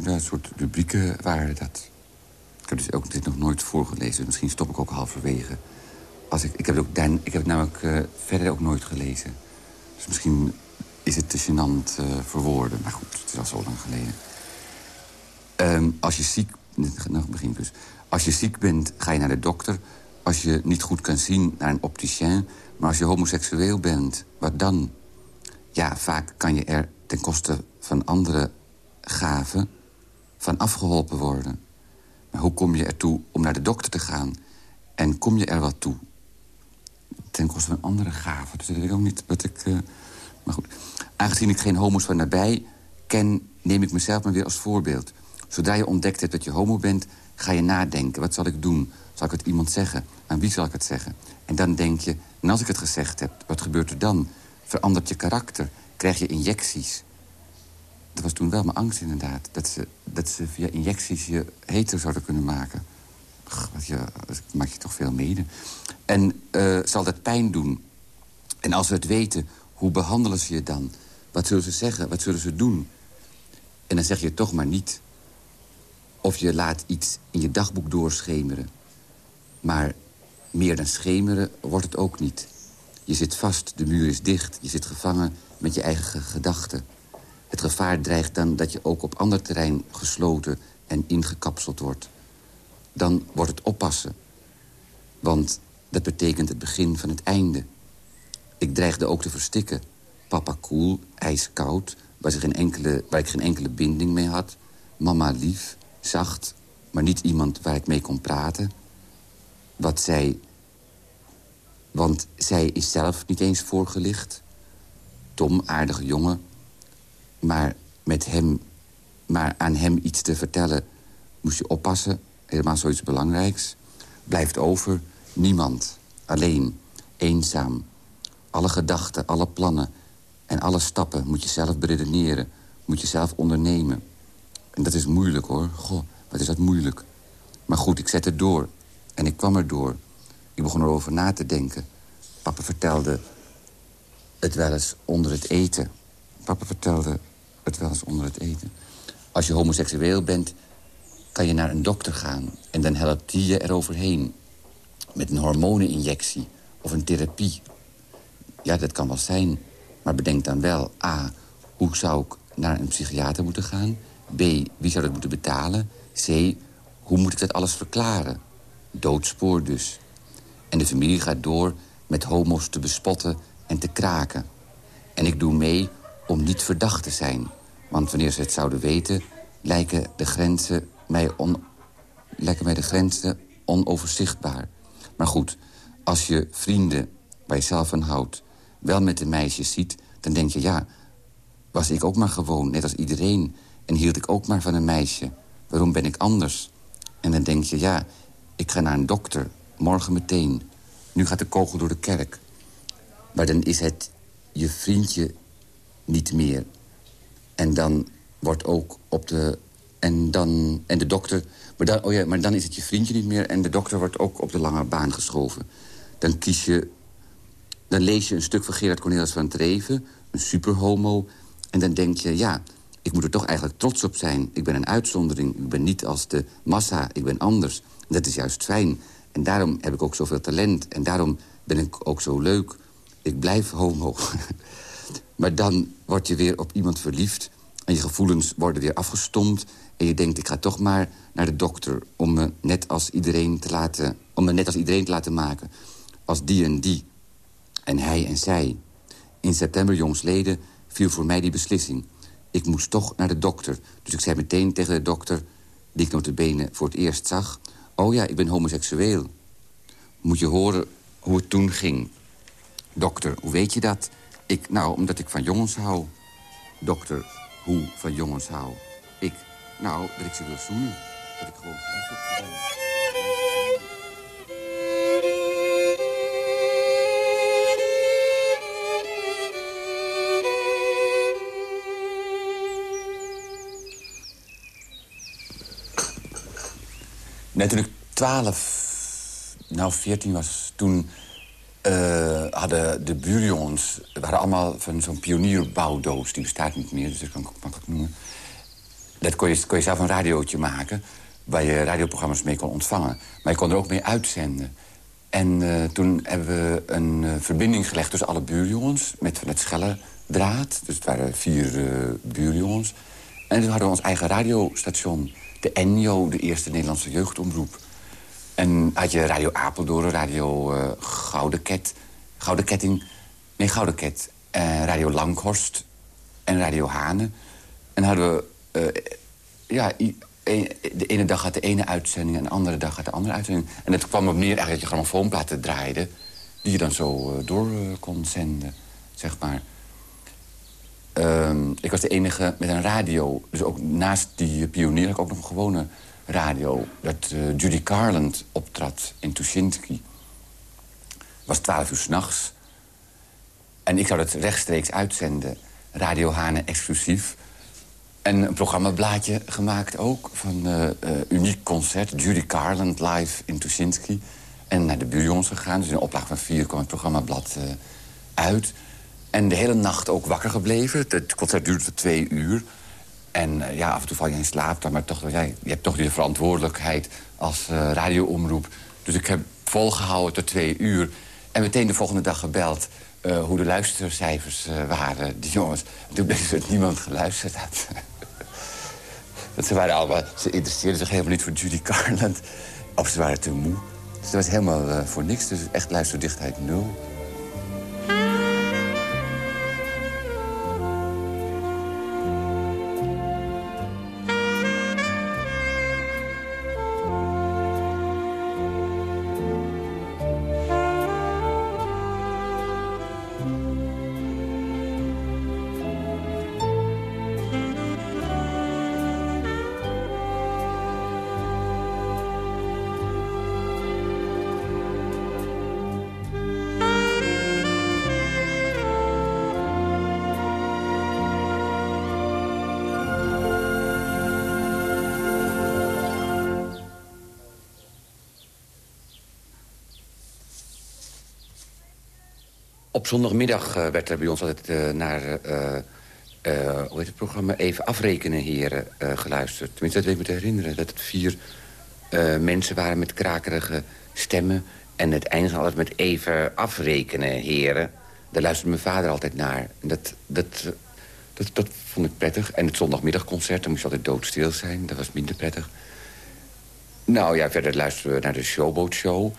een soort rubrieken waren dat. Ik heb dus ook dit nog nooit voorgelezen. Misschien stop ik ook halverwege. Als ik, ik, heb het ook, ik heb het namelijk uh, verder ook nooit gelezen. Dus misschien is het te gênant uh, voor woorden. Maar goed, het is al zo lang geleden. Um, als je ziek... Nou, begin dus. Als je ziek bent, ga je naar de dokter. Als je niet goed kan zien, naar een opticien. Maar als je homoseksueel bent, wat dan? Ja, vaak kan je er ten koste van andere gaven van afgeholpen worden. Maar hoe kom je ertoe om naar de dokter te gaan? En kom je er wat toe? Ten koste van andere gaven. Dus dat weet ik ook niet wat ik... Uh... Maar goed, aangezien ik geen homo's van nabij ken... neem ik mezelf maar weer als voorbeeld. Zodra je ontdekt hebt dat je homo bent, ga je nadenken. Wat zal ik doen? Zal ik het iemand zeggen? Aan wie zal ik het zeggen? En dan denk je, en als ik het gezegd heb, wat gebeurt er dan? Verandert je karakter? Krijg je injecties? Dat was toen wel mijn angst inderdaad. Dat ze, dat ze via injecties je heter zouden kunnen maken. Ach, je, dat maak je toch veel mede. En uh, zal dat pijn doen? En als ze het weten, hoe behandelen ze je dan? Wat zullen ze zeggen? Wat zullen ze doen? En dan zeg je het toch maar niet. Of je laat iets in je dagboek doorschemeren. Maar meer dan schemeren wordt het ook niet. Je zit vast, de muur is dicht, je zit gevangen met je eigen gedachten. Het gevaar dreigt dan dat je ook op ander terrein gesloten en ingekapseld wordt. Dan wordt het oppassen. Want dat betekent het begin van het einde. Ik dreigde ook te verstikken. Papa koel, ijskoud, waar, enkele, waar ik geen enkele binding mee had. Mama lief, zacht, maar niet iemand waar ik mee kon praten. Wat zij... Want zij is zelf niet eens voorgelicht. Tom, aardige jongen, maar, met hem, maar aan hem iets te vertellen moest je oppassen. Helemaal zoiets belangrijks. Blijft over niemand. Alleen. Eenzaam. Alle gedachten, alle plannen en alle stappen moet je zelf beredeneren. Moet je zelf ondernemen. En dat is moeilijk, hoor. Goh, wat is dat moeilijk. Maar goed, ik zette door. En ik kwam erdoor. Ik begon erover na te denken. Papa vertelde het wel eens onder het eten. Papa vertelde het wel eens onder het eten. Als je homoseksueel bent, kan je naar een dokter gaan... en dan helpt die je eroverheen. Met een hormoneninjectie of een therapie. Ja, dat kan wel zijn. Maar bedenk dan wel, A, hoe zou ik naar een psychiater moeten gaan? B, wie zou dat moeten betalen? C, hoe moet ik dat alles verklaren? Doodspoor dus. En de familie gaat door met homo's te bespotten en te kraken. En ik doe mee om niet verdacht te zijn. Want wanneer ze het zouden weten, lijken, de grenzen mij, on, de grenzen onoverzichtbaar. Maar goed, als je vrienden waar je zelf van houdt... wel met de meisjes ziet, dan denk je... ja, was ik ook maar gewoon, net als iedereen... en hield ik ook maar van een meisje. Waarom ben ik anders? En dan denk je, ja, ik ga naar een dokter, morgen meteen. Nu gaat de kogel door de kerk. Maar dan is het je vriendje niet meer. En dan wordt ook op de En, dan, en de dokter... Maar dan, oh ja, maar dan is het je vriendje niet meer... en de dokter wordt ook op de lange baan geschoven. Dan kies je... Dan lees je een stuk van Gerard Cornelis van Treven... een superhomo... en dan denk je, ja, ik moet er toch eigenlijk trots op zijn. Ik ben een uitzondering. Ik ben niet als de massa. Ik ben anders. dat is juist fijn. En daarom heb ik ook zoveel talent. En daarom ben ik ook zo leuk. Ik blijf homo. maar dan word je weer op iemand verliefd... en je gevoelens worden weer afgestompt... en je denkt, ik ga toch maar naar de dokter... om me net als iedereen te laten, om me net als iedereen te laten maken. Als die en die. En hij en zij. In september jongsleden viel voor mij die beslissing. Ik moest toch naar de dokter. Dus ik zei meteen tegen de dokter, die ik notabene voor het eerst zag... oh ja, ik ben homoseksueel. Moet je horen hoe het toen ging. Dokter, hoe weet je dat? Ik, nou, omdat ik van jongens hou. Dokter, hoe van jongens hou? Ik, nou, dat ik ze wil zoenen. Dat ik gewoon ik 12, nou 14 was, toen uh, hadden de buurjongens... waren allemaal van zo'n pionierbouwdoos. Die bestaat niet meer, dus dat kan ik ook makkelijk noemen. Dat kon je, kon je zelf een radiootje maken... waar je radioprogramma's mee kon ontvangen. Maar je kon er ook mee uitzenden. En uh, toen hebben we een uh, verbinding gelegd tussen alle buurjongens... met van het schelle draad. Dus het waren vier buurjongens. En toen hadden we ons eigen radiostation de ENJO, de eerste Nederlandse jeugdomroep. En had je Radio Apeldoorn, Radio uh, Gouden Ket, Gouden Ketting... Nee, Gouden Ket. Uh, Radio Langhorst en Radio Hane. En hadden we... Uh, ja, de ene dag had de ene uitzending en de andere dag had de andere uitzending. En het kwam op neer eigenlijk dat je grammofoonplaten draaide... die je dan zo door kon zenden, zeg maar. Uh, ik was de enige met een radio. Dus ook naast die pionier had ik ook nog een gewone radio. Dat uh, Judy Garland optrad in Tuschinski. Was twaalf uur s'nachts. En ik zou dat rechtstreeks uitzenden. Radio Hane exclusief. En een programmablaadje gemaakt ook. Van uh, uniek concert. Judy Garland live in Tuschinski. En naar de buurjongens gegaan. Dus in een oplage van vier kwam het programmablad uit. En de hele nacht ook wakker gebleven. Het concert duurde twee uur. En uh, ja, af en toe val je in slaap maar toch, ja, je hebt toch die verantwoordelijkheid als uh, radioomroep. Dus ik heb volgehouden tot twee uur. En meteen de volgende dag gebeld uh, hoe de luistercijfers waren, die jongens. En toen bleek dat niemand geluisterd had. Ze waren allemaal, ze interesseerden zich helemaal niet voor Judy Garland. Of ze waren te moe. Dus dat was helemaal voor niks. Dus echt luisterdichtheid nul. Op zondagmiddag uh, werd er bij ons altijd uh, naar... Uh, hoe heet het programma? Even afrekenen, heren, geluisterd. Tenminste, dat weet ik me te herinneren. Dat het vier mensen waren met krakerige stemmen. En het eindigde altijd met even afrekenen, heren. Daar luisterde mijn vader altijd naar. En dat, dat, dat, dat vond ik prettig. En het zondagmiddagconcert, dan moest je altijd doodstil zijn. Dat was minder prettig. Nou ja, verder luisterden we naar de Showboat Show...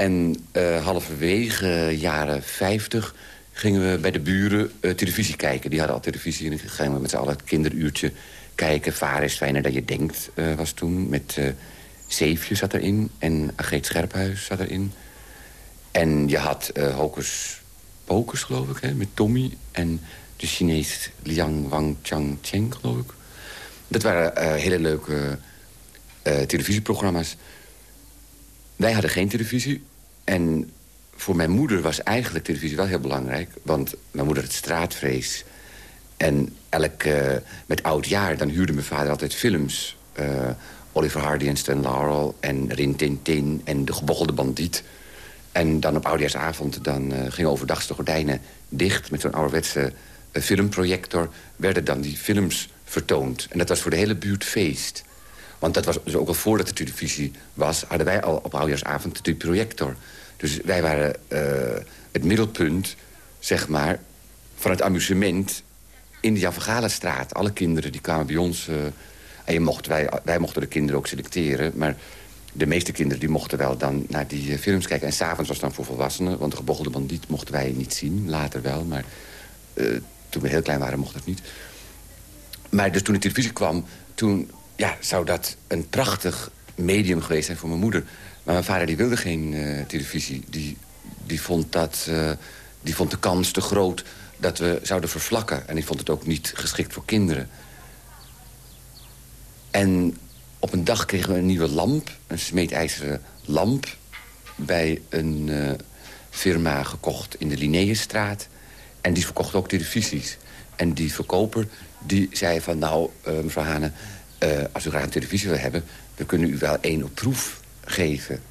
En uh, halverwege jaren 50 gingen we bij de buren uh, televisie kijken. Die hadden al televisie en dan gingen we met z'n allen het kinderuurtje kijken. Vaar is fijner dan je denkt, uh, was toen. Met Zeefje zat erin en Ageet Scherphuis zat erin. En je had Hocus Pocus, geloof ik, hè, met Tommy. En de Chinees Liang Wang Chang Cheng, geloof ik. Dat waren hele leuke televisieprogramma's. Wij hadden geen televisie. En voor mijn moeder was eigenlijk televisie wel heel belangrijk. Want mijn moeder had straatvrees. En elk, met oud jaar, dan huurde mijn vader altijd films. Oliver Hardy en Stan Laurel en Rin Tin en De Gebochelde Bandiet. En dan op oudejaarsavond dan, uh, gingen overdag de gordijnen dicht... met zo'n ouderwetse uh, filmprojector, werden dan die films vertoond. En dat was voor de hele buurt feest. Want dat was dus ook al voordat de televisie was... hadden wij al op oudejaarsavond de projector. Dus wij waren uh, het middelpunt, zeg maar, van het amusement... in de Jan Galenstraat. Alle kinderen die kwamen bij ons... en je mocht, wij, wij mochten de kinderen ook selecteren... maar de meeste kinderen die mochten wel dan naar die films kijken. En s'avonds was dan voor volwassenen. Want de gebochelde bandiet mochten wij niet zien. Later wel, maar toen we heel klein waren mocht dat niet. Maar dus toen de televisie kwam, toen ja, zou dat een prachtig medium geweest zijn voor mijn moeder. Maar mijn vader die wilde geen uh, televisie. Die, die, vond dat, uh, die vond de kans te groot dat we zouden vervlakken. En die vond het ook niet geschikt voor kinderen. En op een dag kregen we een nieuwe lamp. Een smeedijzeren lamp. Bij een uh, firma gekocht in de Linnaeusstraat. En die verkocht ook televisies. En die verkoper die zei van... nou, mevrouw Hane, als u graag een televisie wil hebben... dan kunnen u wel één op proef geven.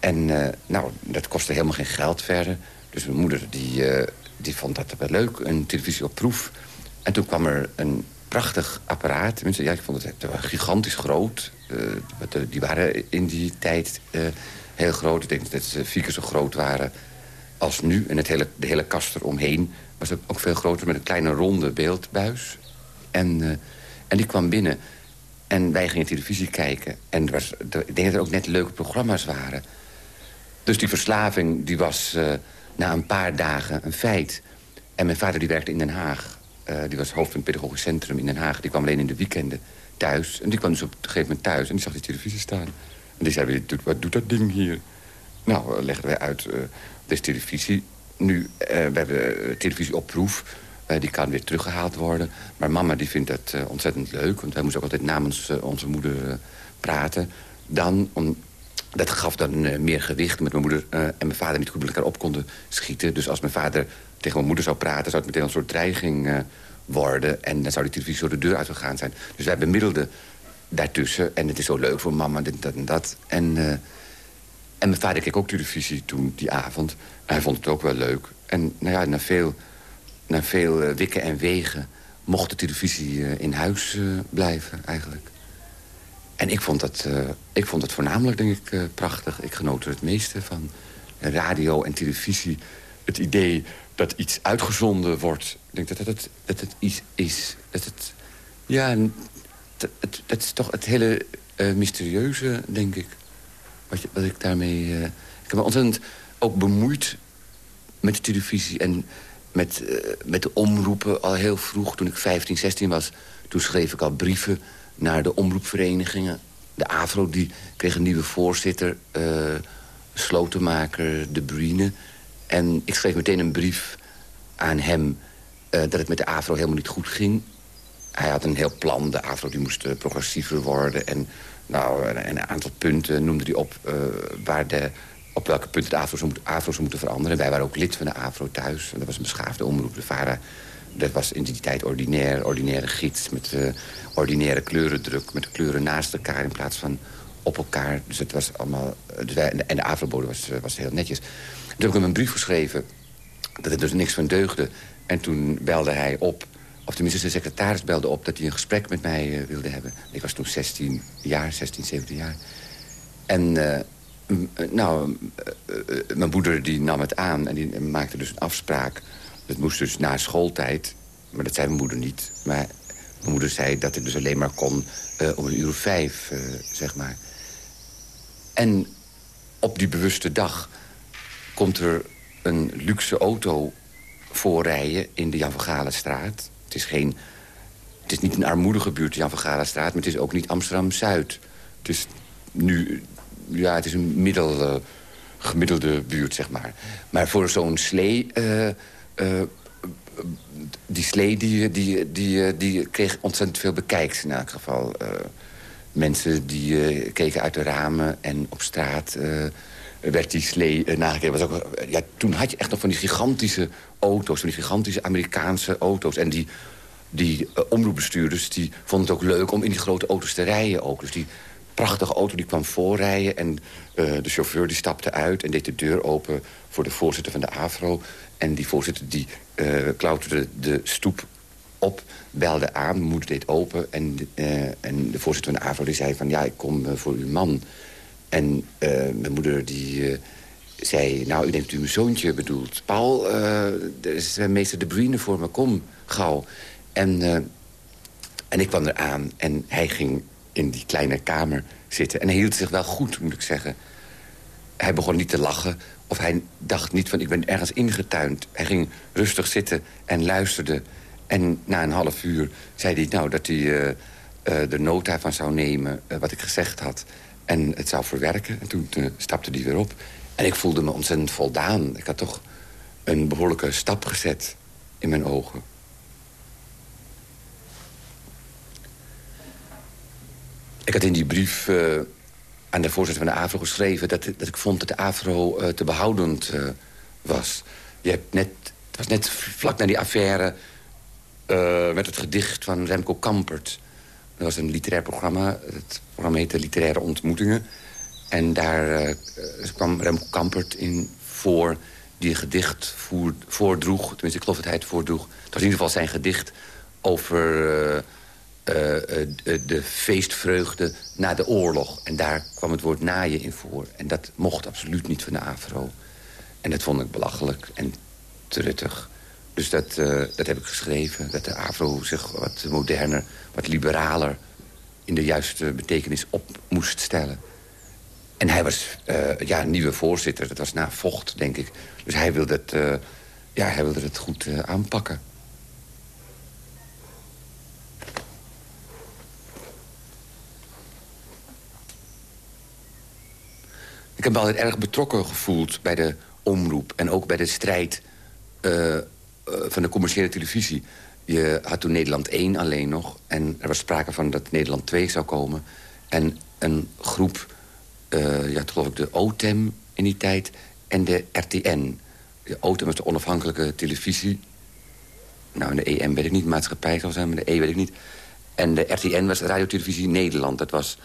En uh, nou, dat kostte helemaal geen geld verder. Dus mijn moeder die, die vond dat wel leuk, een televisie op proef. En toen kwam er een prachtig apparaat. Tenminste, ja, ik vond het, gigantisch groot. die waren in die tijd heel groot. Ik denk dat ze vier keer zo groot waren als nu. En het hele, de hele kast eromheen was ook, veel groter... met een kleine ronde beeldbuis. En, en die kwam binnen. En wij gingen televisie kijken. En er was, ik denk dat er ook net leuke programma's waren. Dus die verslaving die was uh, na een paar dagen een feit. En mijn vader die werkte in Den Haag. Uh, die was hoofd van het pedagogisch centrum in Den Haag. Die kwam alleen in de weekenden thuis. En die kwam dus op een gegeven moment thuis. En die zag die televisie staan. En die zei, wat doet dat ding hier? Nou, legden wij uit is televisie. Nu, uh, we hebben televisie op proef. Uh, die kan weer teruggehaald worden. Maar mama die vindt dat uh, ontzettend leuk. Want wij moesten ook altijd namens onze moeder praten. Dan, dat gaf dan meer gewicht. Met mijn moeder en mijn vader niet goed met elkaar op konden schieten. Dus als mijn vader tegen mijn moeder zou praten... zou het meteen een soort dreiging worden. En dan zou die televisie zo de deur uitgegaan zijn. Dus wij bemiddelden daartussen. En het is zo leuk voor mama, dit, dat en dat. En en mijn vader keek ook televisie toen, die avond. hij vond het ook wel leuk. En nou ja, na veel, na veel uh, wikken en wegen mocht de televisie uh, in huis uh, blijven, eigenlijk. En ik vond dat, ik vond dat voornamelijk, denk ik, prachtig. Ik genoot er het meeste van. Radio en televisie. Het idee dat iets uitgezonden wordt. Ik denk dat het, dat het iets is. Dat het, ja, dat, het, is toch het hele mysterieuze, denk ik wat, wat ik daarmee... Ik heb me ontzettend ook bemoeid met de televisie en met, uh, met de omroepen al heel vroeg. Toen ik 15, 16 was, toen schreef ik al brieven naar de omroepverenigingen. De AVRO die kreeg een nieuwe voorzitter, uh, slotenmaker De Bruyne. En ik schreef meteen een brief aan hem dat het met de AVRO helemaal niet goed ging. Hij had een heel plan, de AVRO die moest progressiever worden... en nou, een, een aantal punten noemde hij op waar de, op welke punten de AVRO zou, moeten veranderen. Wij waren ook lid van de AVRO thuis. Dat was een beschaafde omroep. De VARA, dat was in die tijd ordinair, ordinaire gids... met uh, ordinaire kleurendruk, met de kleuren naast elkaar in plaats van op elkaar. Dus het was allemaal... Dus wij, en de AVRO-bode was, was heel netjes. Toen heb ik hem een brief geschreven dat het dus niks van deugde. En toen belde hij op of tenminste, de secretaris belde op dat hij een gesprek met mij wilde hebben. Ik was toen 16 jaar, 16, 17 jaar. En nou, uh, mijn moeder die nam het aan en die maakte dus een afspraak. Dat moest dus na schooltijd, maar dat zei mijn moeder niet. Maar mijn moeder zei dat ik dus alleen maar kon om een uur vijf, zeg maar. En op die bewuste dag komt er een luxe auto voorrijden in de Jan van Galenstraat. Het is, geen, het is niet een armoedige buurt, Jan van Galastraat... maar het is ook niet Amsterdam-Zuid. Het is nu... Ja, het is een middel, uh, gemiddelde buurt, zeg maar. Maar voor zo'n slee... Uh, uh, die slee die, die, die, die kreeg ontzettend veel bekijks in elk geval. mensen die keken uit de ramen en op straat werd die slee nagekeken. Was ook, ja, toen had je echt nog van die gigantische auto's, van die gigantische Amerikaanse auto's. En die die omroepbestuurders die vonden het ook leuk om in die grote auto's te rijden ook. Dus die prachtige auto die kwam voorrijden en uh, de chauffeur die stapte uit... en deed de deur open voor de voorzitter van de AVRO. En die voorzitter die uh, klauterde de stoep op, belde aan, moeder deed open... en, uh, en de voorzitter van de AVRO die zei van... ja, ik kom voor uw man. En mijn moeder die zei... nou, u denkt u mijn zoontje bedoelt. Paul, er is meester De Bruyne voor me, kom, gauw. En, en ik kwam eraan en hij ging in die kleine kamer zitten. En hij hield zich wel goed, moet ik zeggen. Hij begon niet te lachen, of hij dacht niet van ik ben ergens ingetuind. Hij ging rustig zitten en luisterde. En na een half uur zei hij nou dat hij uh, de nota van zou nemen... Uh, wat ik gezegd had. En het zou verwerken. En toen stapte hij weer op. En ik voelde me ontzettend voldaan. Ik had toch een behoorlijke stap gezet in mijn ogen. Ik had in die brief aan de voorzitter van de AVRO geschreven... dat, dat ik vond dat de AVRO uh, te behoudend uh, was. Je hebt net, het was net vlak na die affaire met het gedicht van Remco Kampert. Dat was een literair programma. Het programma heette Literaire Ontmoetingen. En daar kwam Remco Kampert in voor die een gedicht voordroeg. Tenminste, ik geloof dat hij het voordroeg. Het was in ieder geval zijn gedicht over de feestvreugde na de oorlog. En daar kwam het woord naaien in voor. En dat mocht absoluut niet van de AVRO. En dat vond ik belachelijk en truttig. Dus dat, dat heb ik geschreven. Dat de AVRO zich wat moderner, wat liberaler... in de juiste betekenis op moest stellen. En hij was ja, nieuwe voorzitter. Dat was na Vocht, denk ik. Dus hij wilde het, ja, hij wilde het goed aanpakken. Ik heb me altijd erg betrokken gevoeld bij de omroep... en ook bij de strijd uh, uh, van de commerciële televisie. Je had toen Nederland 1 alleen nog. En er was sprake van dat Nederland 2 zou komen. En een groep, uh, ja, geloof ik de OTEM in die tijd... en de RTN. De OTEM was de onafhankelijke televisie. Nou, de EM weet ik niet, maatschappij zou zijn, maar de E weet ik niet. En de RTN was Radiotelevisie Nederland. Dat was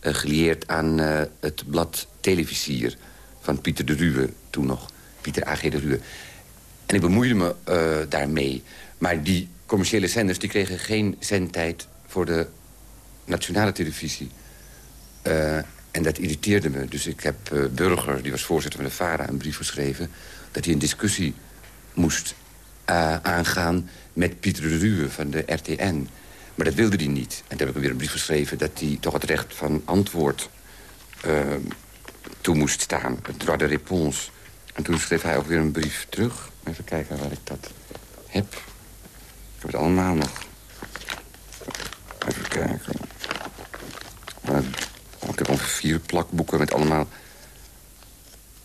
gelieerd aan uh, het blad Televisier van Pieter de Ruwe toen nog. Pieter A.G. de Ruwe. En ik bemoeide me uh, daarmee. Maar die commerciële zenders die kregen geen zendtijd voor de nationale televisie. en dat irriteerde me. Dus ik heb Burger, die was voorzitter van de VARA, een brief geschreven... dat hij een discussie moest aangaan met Pieter de Ruwe van de RTN... Maar dat wilde hij niet. En toen heb ik hem weer een brief geschreven... dat hij toch het recht van antwoord uh, toe moest staan. Het droit de réponse. En toen schreef hij ook weer een brief terug. Even kijken waar ik dat heb. Ik heb het allemaal nog. Even kijken. ik heb ongeveer vier plakboeken met allemaal...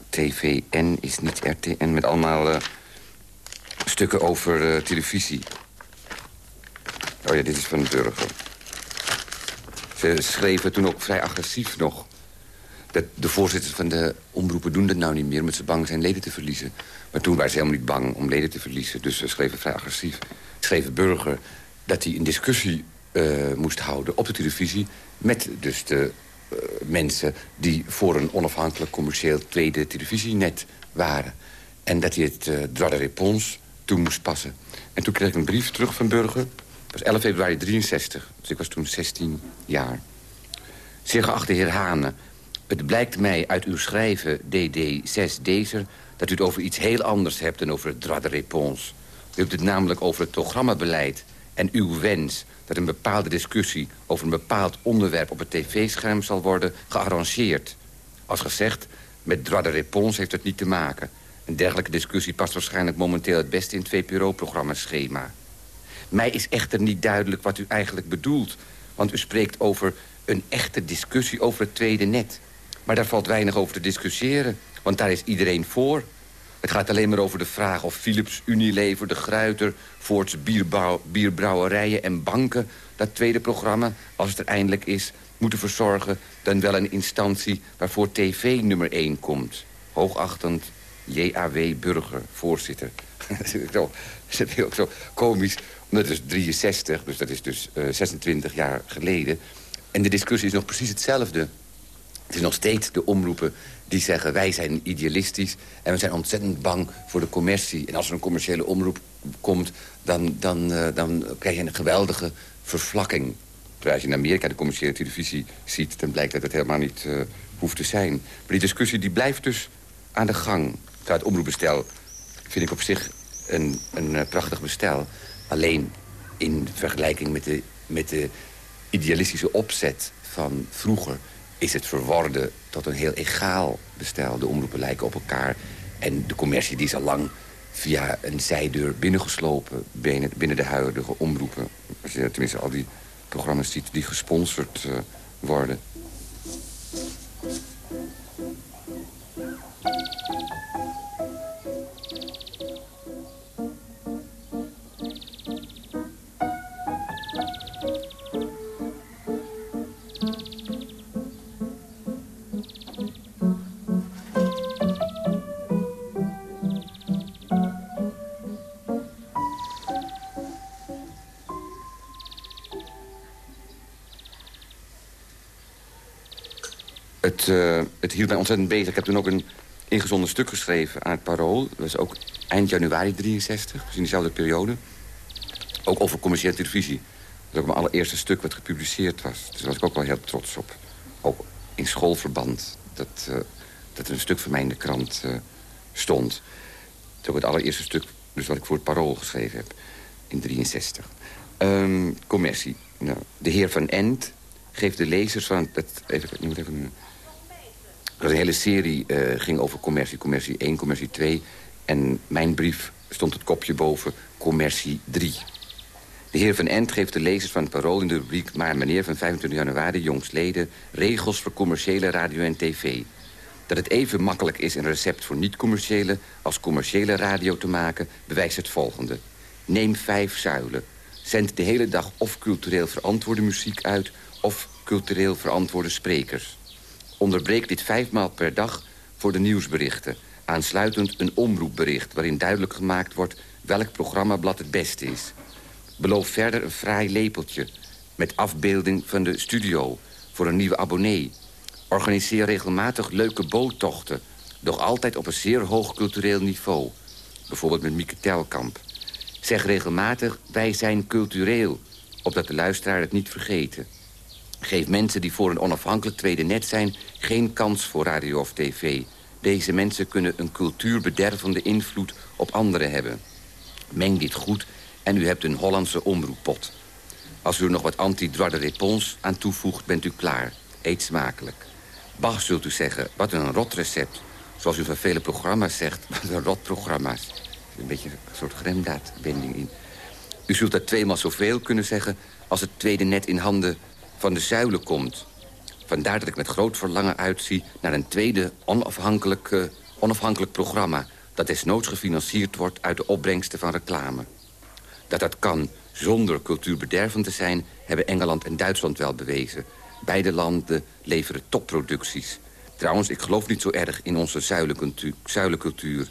TVN is niet RTN, met allemaal uh, stukken over uh, televisie. Oh ja, dit is van burger. Ze schreven toen ook vrij agressief nog... dat de voorzitters van de omroepen doen dat nou niet meer... omdat ze bang zijn leden te verliezen. Maar toen waren ze helemaal niet bang om leden te verliezen. Dus ze schreven vrij agressief. Schreven burger dat hij een discussie uh, moest houden op de televisie... met dus de uh, mensen die voor een onafhankelijk commercieel tweede televisienet waren. En dat hij het uh, droit de réponse toen moest passen. En toen kreeg ik een brief terug van Burger was 11 februari 63, dus ik was toen 16 jaar. Zeer geachte heer Hane, het blijkt mij uit uw schrijven DD6 Dezer... dat u het over iets heel anders hebt dan over het droit réponse. U hebt het namelijk over het programmabeleid en uw wens... dat een bepaalde discussie over een bepaald onderwerp op het tv-scherm zal worden gearrangeerd. Als gezegd, met droit de réponse heeft het niet te maken. Een dergelijke discussie past waarschijnlijk momenteel het beste in het VPRO-programmaschema. Mij is echter niet duidelijk wat u eigenlijk bedoelt. Want u spreekt over een echte discussie over het tweede net. Maar daar valt weinig over te discussiëren. Want daar is iedereen voor. Het gaat alleen maar over de vraag of Philips, Unilever, De Gruiter... Voorts bierbrouwerijen en banken... dat tweede programma, als het er eindelijk is, moeten verzorgen... dan wel een instantie waarvoor tv nummer 1 komt. Hoogachtend J.A.W. Burger, voorzitter. dat is ook zo komisch Dat is 63, dus dat is dus 26 eh, jaar geleden. En de discussie is nog precies hetzelfde. Het is nog steeds de omroepen die zeggen... wij zijn idealistisch en we zijn ontzettend bang voor de commercie. En als er een commerciële omroep komt... dan, dan, uh, dan krijg je een geweldige vervlakking. Terwijl als je in Amerika de commerciële televisie ziet... dan blijkt dat het helemaal niet uh, hoeft te zijn. Maar die discussie die blijft dus aan de gang. Het omroepbestel vind ik op zich een, een prachtig bestel. Alleen in vergelijking met de, met de idealistische opzet van vroeger... is het verworden tot een heel egaal bestel. De omroepen lijken op elkaar. En de commercie die is al lang via een zijdeur binnengeslopen... binnen, binnen de huidige omroepen. Als je tenminste al die programma's ziet die gesponsord uh, worden. Het hield mij ontzettend bezig. Ik heb toen ook een ingezonden stuk geschreven aan het Parool. Dat was ook eind januari 63, dus in diezelfde periode. Ook over commerciële televisie. Dat is ook mijn allereerste stuk wat gepubliceerd was. Dus daar was ik ook wel heel trots op. Ook in schoolverband. Dat, uh, dat er een stuk van mij in de krant uh, stond. Dat is ook het allereerste stuk dus wat ik voor het Parool geschreven heb. In 63. Um, ehm, commercie. Nou, de heer Van End geeft de lezers van... Het, even, ik moet even er een hele serie uh, ging over commercie. Commercie 1, commercie 2. En mijn brief stond het kopje boven commercie 3. De heer Van Ent geeft de lezers van het parool in de rubriek... maar meneer van 25 januari, jongsleden... regels voor commerciële radio en tv. Dat het even makkelijk is een recept voor niet-commerciële... als commerciële radio te maken, bewijst het volgende. Neem vijf zuilen. Zend de hele dag of cultureel verantwoorde muziek uit... of cultureel verantwoorde sprekers onderbreek dit vijfmaal per dag voor de nieuwsberichten. Aansluitend een omroepbericht waarin duidelijk gemaakt wordt... welk programmablad het beste is. Beloof verder een fraai lepeltje met afbeelding van de studio... voor een nieuwe abonnee. Organiseer regelmatig leuke boottochten... doch altijd op een zeer hoog cultureel niveau. Bijvoorbeeld met Mieke Telkamp. Zeg regelmatig, wij zijn cultureel... opdat de luisteraar het niet vergeten. Geef mensen die voor een onafhankelijk tweede net zijn... geen kans voor radio of tv. Deze mensen kunnen een cultuurbedervende invloed op anderen hebben. Meng dit goed en u hebt een Hollandse omroeppot. Als u er nog wat anti-droit de aan toevoegt, bent u klaar. Eet smakelijk. Bach zult u zeggen, wat een rotrecept. Zoals u van vele programma's zegt, wat een rotprogramma's. Een beetje een soort gremdaadbending in. U zult er tweemaal zoveel kunnen zeggen... als het tweede net in handen van de zuilen komt. Vandaar dat ik met groot verlangen uitzie naar een tweede onafhankelijk, uh, onafhankelijk programma... dat desnoods gefinancierd wordt uit de opbrengsten van reclame. Dat dat kan zonder cultuurbedervend te zijn... hebben Engeland en Duitsland wel bewezen. Beide landen leveren topproducties. Trouwens, ik geloof niet zo erg in onze zuilencultuur.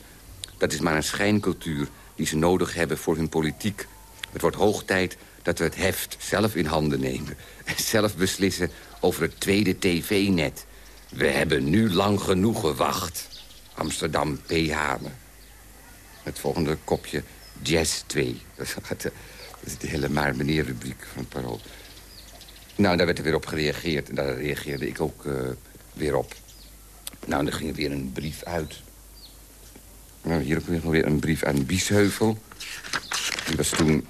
Dat is maar een schijncultuur die ze nodig hebben voor hun politiek. Het wordt hoog tijd dat we het heft zelf in handen nemen. Zelf beslissen over het tweede tv-net. We hebben nu lang genoeg gewacht. Amsterdam P. Hamen. Het volgende kopje Jazz 2. Dat is de hele maar meneer rubriek van het Parool. Nou, daar werd er weer op gereageerd. En daar reageerde ik ook uh, weer op. Nou, er ging weer een brief uit. Nou, hier ook weer een brief aan Biesheuvel. Die was toen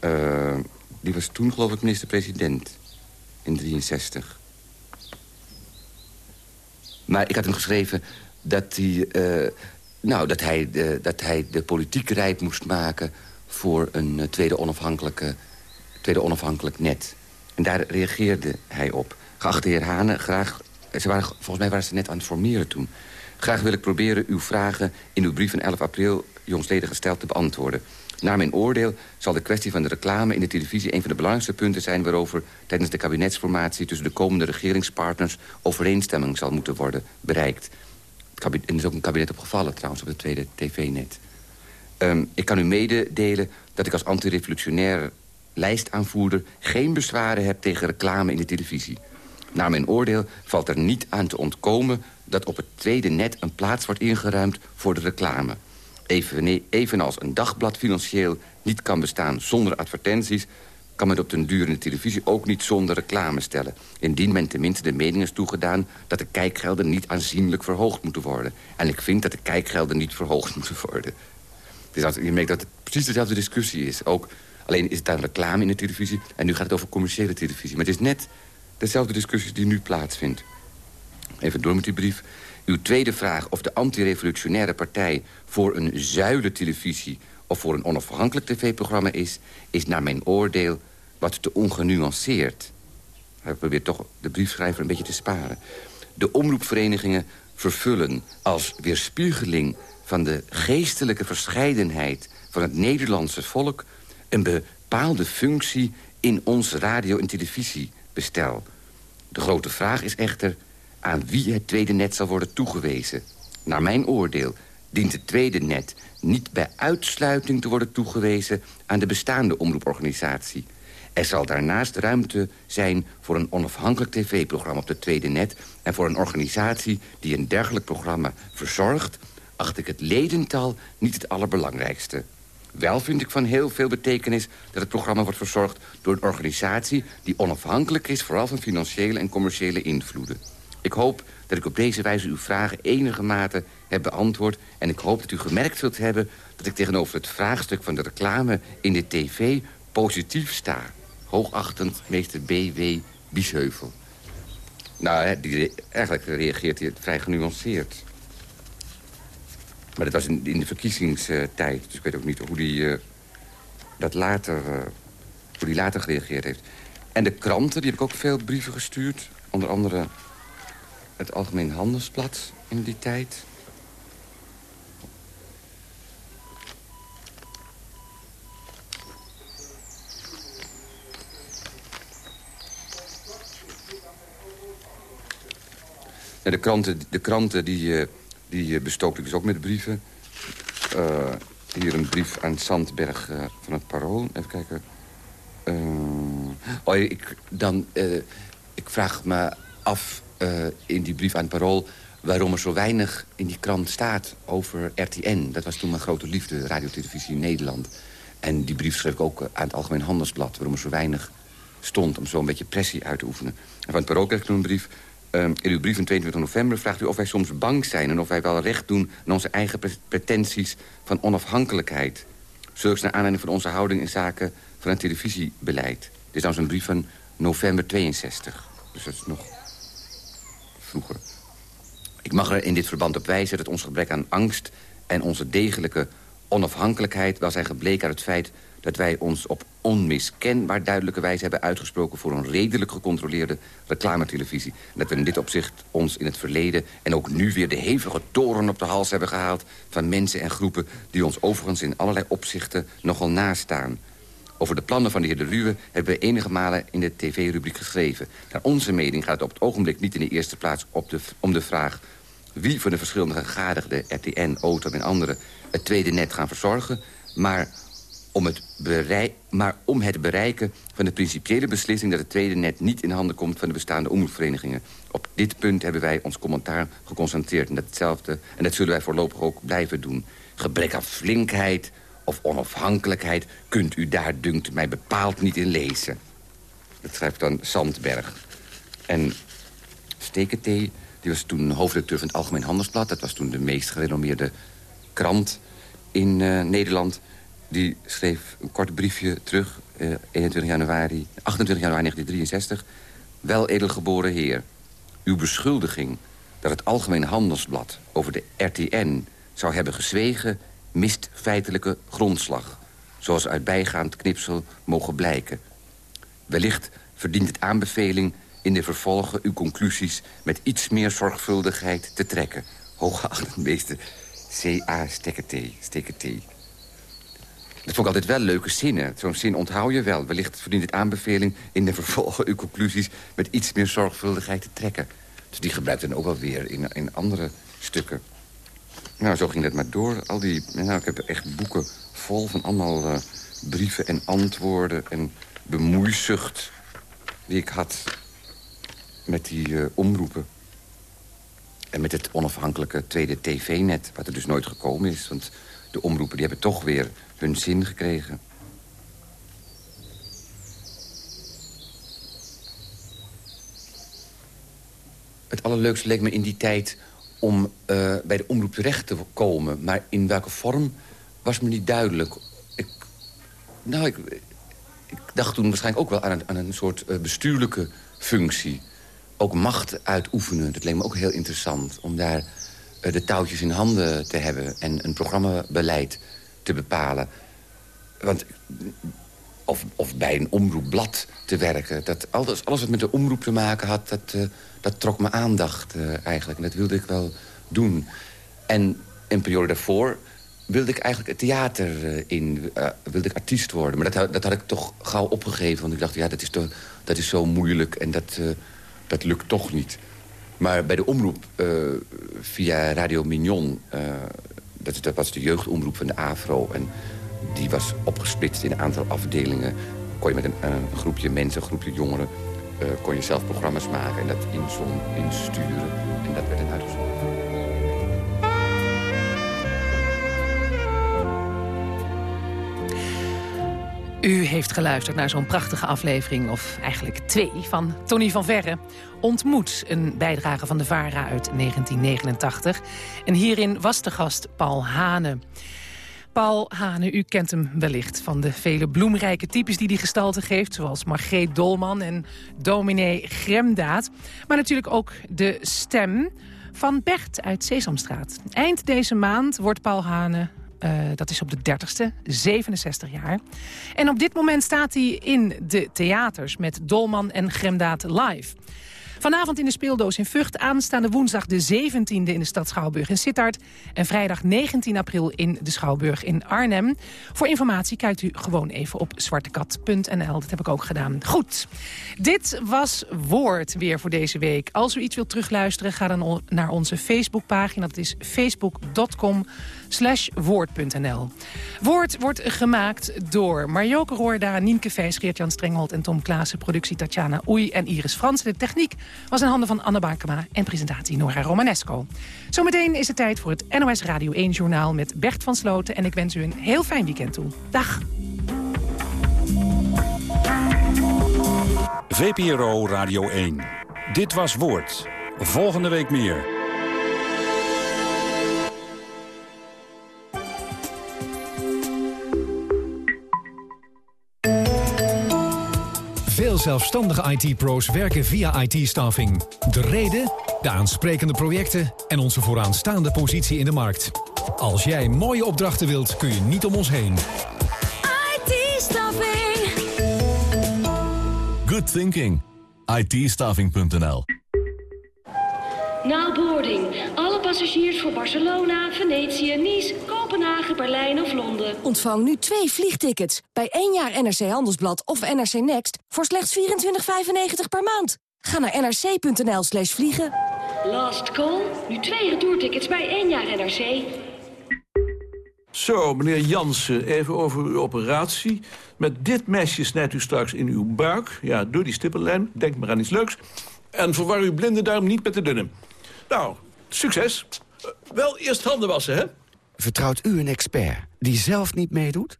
uh, die was toen, geloof ik, minister-president. In 63. Maar ik had hem geschreven dat hij, uh, nou, dat hij, de, dat hij de politiek rijp moest maken... voor een uh, tweede, onafhankelijke, tweede onafhankelijk net. En daar reageerde hij op. Geachte heer Hane, graag... Volgens mij waren ze net aan het formeren toen. Graag wil ik proberen uw vragen in uw brief van 11 april... jongsleden gesteld te beantwoorden. Naar mijn oordeel zal de kwestie van de reclame in de televisie... een van de belangrijkste punten zijn waarover tijdens de kabinetsformatie... tussen de komende regeringspartners overeenstemming zal moeten worden bereikt. En er is ook een kabinet opgevallen trouwens op het tweede tv-net. Um, ik kan u mededelen dat ik als antirevolutionaire lijstaanvoerder... geen bezwaren heb tegen reclame in de televisie. Naar mijn oordeel valt er niet aan te ontkomen... dat op het tweede net een plaats wordt ingeruimd voor de reclame. Even, evenals een dagblad financieel niet kan bestaan zonder advertenties... kan men op den duur in de televisie ook niet zonder reclame stellen. Indien men tenminste de mening is toegedaan... dat de kijkgelden niet aanzienlijk verhoogd moeten worden. En ik vind dat de kijkgelden niet verhoogd moeten worden. Dus je merkt dat het precies dezelfde discussie is. Ook, alleen is het daar reclame in de televisie... en nu gaat het over commerciële televisie. Maar het is net dezelfde discussie die nu plaatsvindt. Even door met die brief. Uw tweede vraag of de antirevolutionaire partij... voor een zuilentelevisie of voor een onafhankelijk tv-programma is... is naar mijn oordeel wat te ongenuanceerd. Hij probeert toch de briefschrijver een beetje te sparen. De omroepverenigingen vervullen als weerspiegeling van de geestelijke verscheidenheid van het Nederlandse volk... een bepaalde functie in ons radio- en televisiebestel. De grote vraag is echter aan wie het tweede net zal worden toegewezen. Naar mijn oordeel dient het tweede net niet bij uitsluiting te worden toegewezen... aan de bestaande omroeporganisatie. Er zal daarnaast ruimte zijn voor een onafhankelijk tv-programma op het tweede net... en voor een organisatie die een dergelijk programma verzorgt acht ik het ledental niet het allerbelangrijkste. Wel vind ik van heel veel betekenis dat het programma wordt verzorgd... door een organisatie die onafhankelijk is... vooral van financiële en commerciële invloeden. Ik hoop dat ik op deze wijze uw vragen enige mate heb beantwoord... en ik hoop dat u gemerkt zult hebben... dat ik tegenover het vraagstuk van de reclame in de tv positief sta. Hoogachtend meester B.W. Biesheuvel. Nou, die, eigenlijk reageert hij vrij genuanceerd. Maar dat was in, de verkiezingstijd. Dus ik weet ook niet hoe die uh, dat later, uh, hoe die later gereageerd heeft. En de kranten, die heb ik ook veel brieven gestuurd. Onder andere het Algemeen Handelsblad in die tijd. De kranten, de kranten die, uh, die bestookte ik dus ook met brieven. Uh, hier een brief aan Sandberg uh, van het Parool. Even kijken. oh, ik, dan, ik vraag me af in die brief aan Parool... waarom er zo weinig in die krant staat over RTN. Dat was toen mijn grote liefde, radiotelevisie in Nederland. En die brief schreef ik ook aan het Algemeen Handelsblad... waarom er zo weinig stond om zo een beetje pressie uit te oefenen. En van Parool kreeg ik toen een brief Ehm, in uw brief van 22 november vraagt u of wij soms bang zijn... en of wij wel recht doen aan onze eigen pretenties van onafhankelijkheid. Zulks naar aanleiding van onze houding in zaken van het televisiebeleid. Dit is nou een brief van november 62. Dus dat is nog Ik mag er in dit verband op wijzen dat ons gebrek aan angst... en onze degelijke onafhankelijkheid wel zijn gebleken uit het feit dat wij ons op onmiskenbaar duidelijke wijze hebben uitgesproken... voor een redelijk gecontroleerde reclametelevisie. En dat we in dit opzicht ons in het verleden en ook nu weer de hevige toren op de hals hebben gehaald... van mensen en groepen die ons overigens in allerlei opzichten nogal nastaan. Over de plannen van de heer De Ruwe hebben we enige malen in de tv-rubriek geschreven. Naar onze mening gaat het op het ogenblik niet in de eerste plaats op de, om de vraag... wie van de verschillende gegadigden, RTN, Auto en anderen... het tweede net gaan verzorgen, maar om het, maar om het bereiken van de principiële beslissing... dat het tweede net niet in handen komt van de bestaande omroepverenigingen. Op dit punt hebben wij ons commentaar geconcentreerd. En datzelfde, en dat zullen wij voorlopig ook blijven doen. Gebrek aan flinkheid of onafhankelijkheid... kunt u daar, dunkt mij, bepaald niet in lezen. Dat schrijft dan Sandberg. En Steketee, die was toen hoofdredacteur van het Algemeen Handelsblad. Dat was toen de meest gerenommeerde krant in uh, Nederland die schreef een kort briefje terug, uh, 21 januari, 28 januari 1963. Wel edelgeboren heer, uw beschuldiging dat het Algemeen Handelsblad over de RTN zou hebben gezwegen... mist feitelijke grondslag, zoals uit bijgaand knipsel mogen blijken. Wellicht verdient het aanbeveling in de vervolgen uw conclusies... met iets meer zorgvuldigheid te trekken. Hooggeachte meester C.A. Stekkertee. Dat vond ik altijd wel leuke zinnen. Zo'n zin onthoud je wel. Wellicht verdient het aanbeveling in de vervolgen uw conclusies... met iets meer zorgvuldigheid te trekken. Dus die gebruikt dan ook wel weer in, in andere stukken. Nou, zo ging het maar door. Al die, nou, ik heb echt boeken vol van allemaal uh, brieven en antwoorden... en bemoeizucht die ik had met die uh, omroepen. En met het onafhankelijke tweede tv-net, wat er dus nooit gekomen is. Want de omroepen die hebben toch weer hun zin gekregen. Het allerleukste leek me in die tijd om uh, bij de omroep terecht te komen. Maar in welke vorm was me niet duidelijk. Ik, nou, ik, dacht toen waarschijnlijk ook wel aan een, een soort uh, bestuurlijke functie. Ook macht uitoefenen. Dat leek me ook heel interessant. Om daar uh, de touwtjes in handen te hebben. En een programmabeleid te bepalen. Want of, of bij een omroepblad te werken. Dat alles, alles wat met de omroep te maken had, dat, uh, dat trok me aandacht uh, eigenlijk. En dat wilde ik wel doen. En een periode daarvoor wilde ik eigenlijk het theater uh, in. wilde ik artiest worden. Maar dat, dat had ik toch gauw opgegeven. Want ik dacht, ja, dat is, toch, dat is zo moeilijk en dat, dat lukt toch niet. Maar bij de omroep via Radio Mignon... dat, dat was de jeugdomroep van de AVRO... En, die was opgesplitst in een aantal afdelingen. Kon je met een, groepje mensen, een groepje jongeren... Uh, kon je zelf programma's maken en dat inzon, insturen. En dat werd dan uitgezonden. U heeft geluisterd naar zo'n prachtige aflevering, of eigenlijk twee, van Tony van Verre. Ontmoet, een bijdrage van de VARA uit 1989. En hierin was de gast Paul Hane. Paul Hane, u kent hem wellicht van de vele bloemrijke types die hij gestalte geeft... zoals Margreet Dolman en dominee Gremdaad. Maar natuurlijk ook de stem van Bert uit Sesamstraat. Eind deze maand wordt Paul Hane uh, dat is op de 30ste, 67 jaar. En op dit moment staat hij in de theaters met Dolman en Gremdaad live. Vanavond in de speeldoos in Vught. Aanstaande woensdag de 17e in de stad Schouwburg in Sittard. En vrijdag 19 april in de Schouwburg in Arnhem. Voor informatie kijkt u gewoon even op zwartekat.nl. Dat heb ik ook gedaan. Goed, dit was Woord weer voor deze week. Als u iets wilt terugluisteren, ga dan naar onze Facebookpagina. Dat is facebook.com slash woord.nl. Woord wordt gemaakt door Marjoke Roorda, Nienke Vijs, Geert-Jan Strenghold en Tom Klaassen. Productie Tatjana Oei en Iris Frans. De techniek was in handen van Anne Bankema en presentatie Nora Romanesco. Zometeen is het tijd voor het NOS Radio 1-journaal met Bert van Sloten. En ik wens u een heel fijn weekend toe. Dag! VPRO Radio 1. Dit was Woord. Volgende week meer. Veel zelfstandige IT-pro's werken via IT-staffing. De reden, de aansprekende projecten en onze vooraanstaande positie in de markt. Als jij mooie opdrachten wilt, kun je niet om ons heen. IT-staffing. Good thinking. it Now boarding. Alle passagiers voor Barcelona, Venetië, Nice, Kopenhagen, Berlijn of Londen. Ontvang nu twee vliegtickets bij één jaar NRC Handelsblad of NRC Next voor slechts 24,95 per maand. Ga naar nrc.nl slash vliegen. Last call. Nu twee retourtickets bij één jaar NRC. Zo, meneer Jansen, even over uw operatie. Met dit mesje snijdt u straks in uw buik. Ja, door die stippellijn. Denk maar aan iets leuks. En verwar uw blinde duim niet met de dunne. Nou, succes. Uh, wel eerst handen wassen, hè? Vertrouwt u een expert die zelf niet meedoet?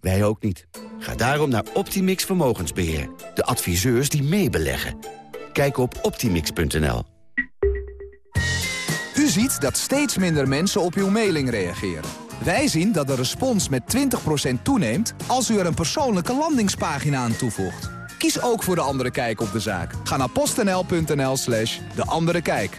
Wij ook niet. Ga daarom naar Optimix Vermogensbeheer. De adviseurs die meebeleggen. Kijk op optimix.nl. U ziet dat steeds minder mensen op uw mailing reageren. Wij zien dat de respons met 20% toeneemt als u er een persoonlijke landingspagina aan toevoegt. Kies ook voor De Andere Kijk op de zaak. Ga naar postnl.nl slash De Andere Kijk.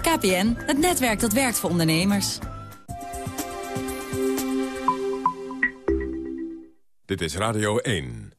KPN, het netwerk dat werkt voor ondernemers. Dit is Radio 1.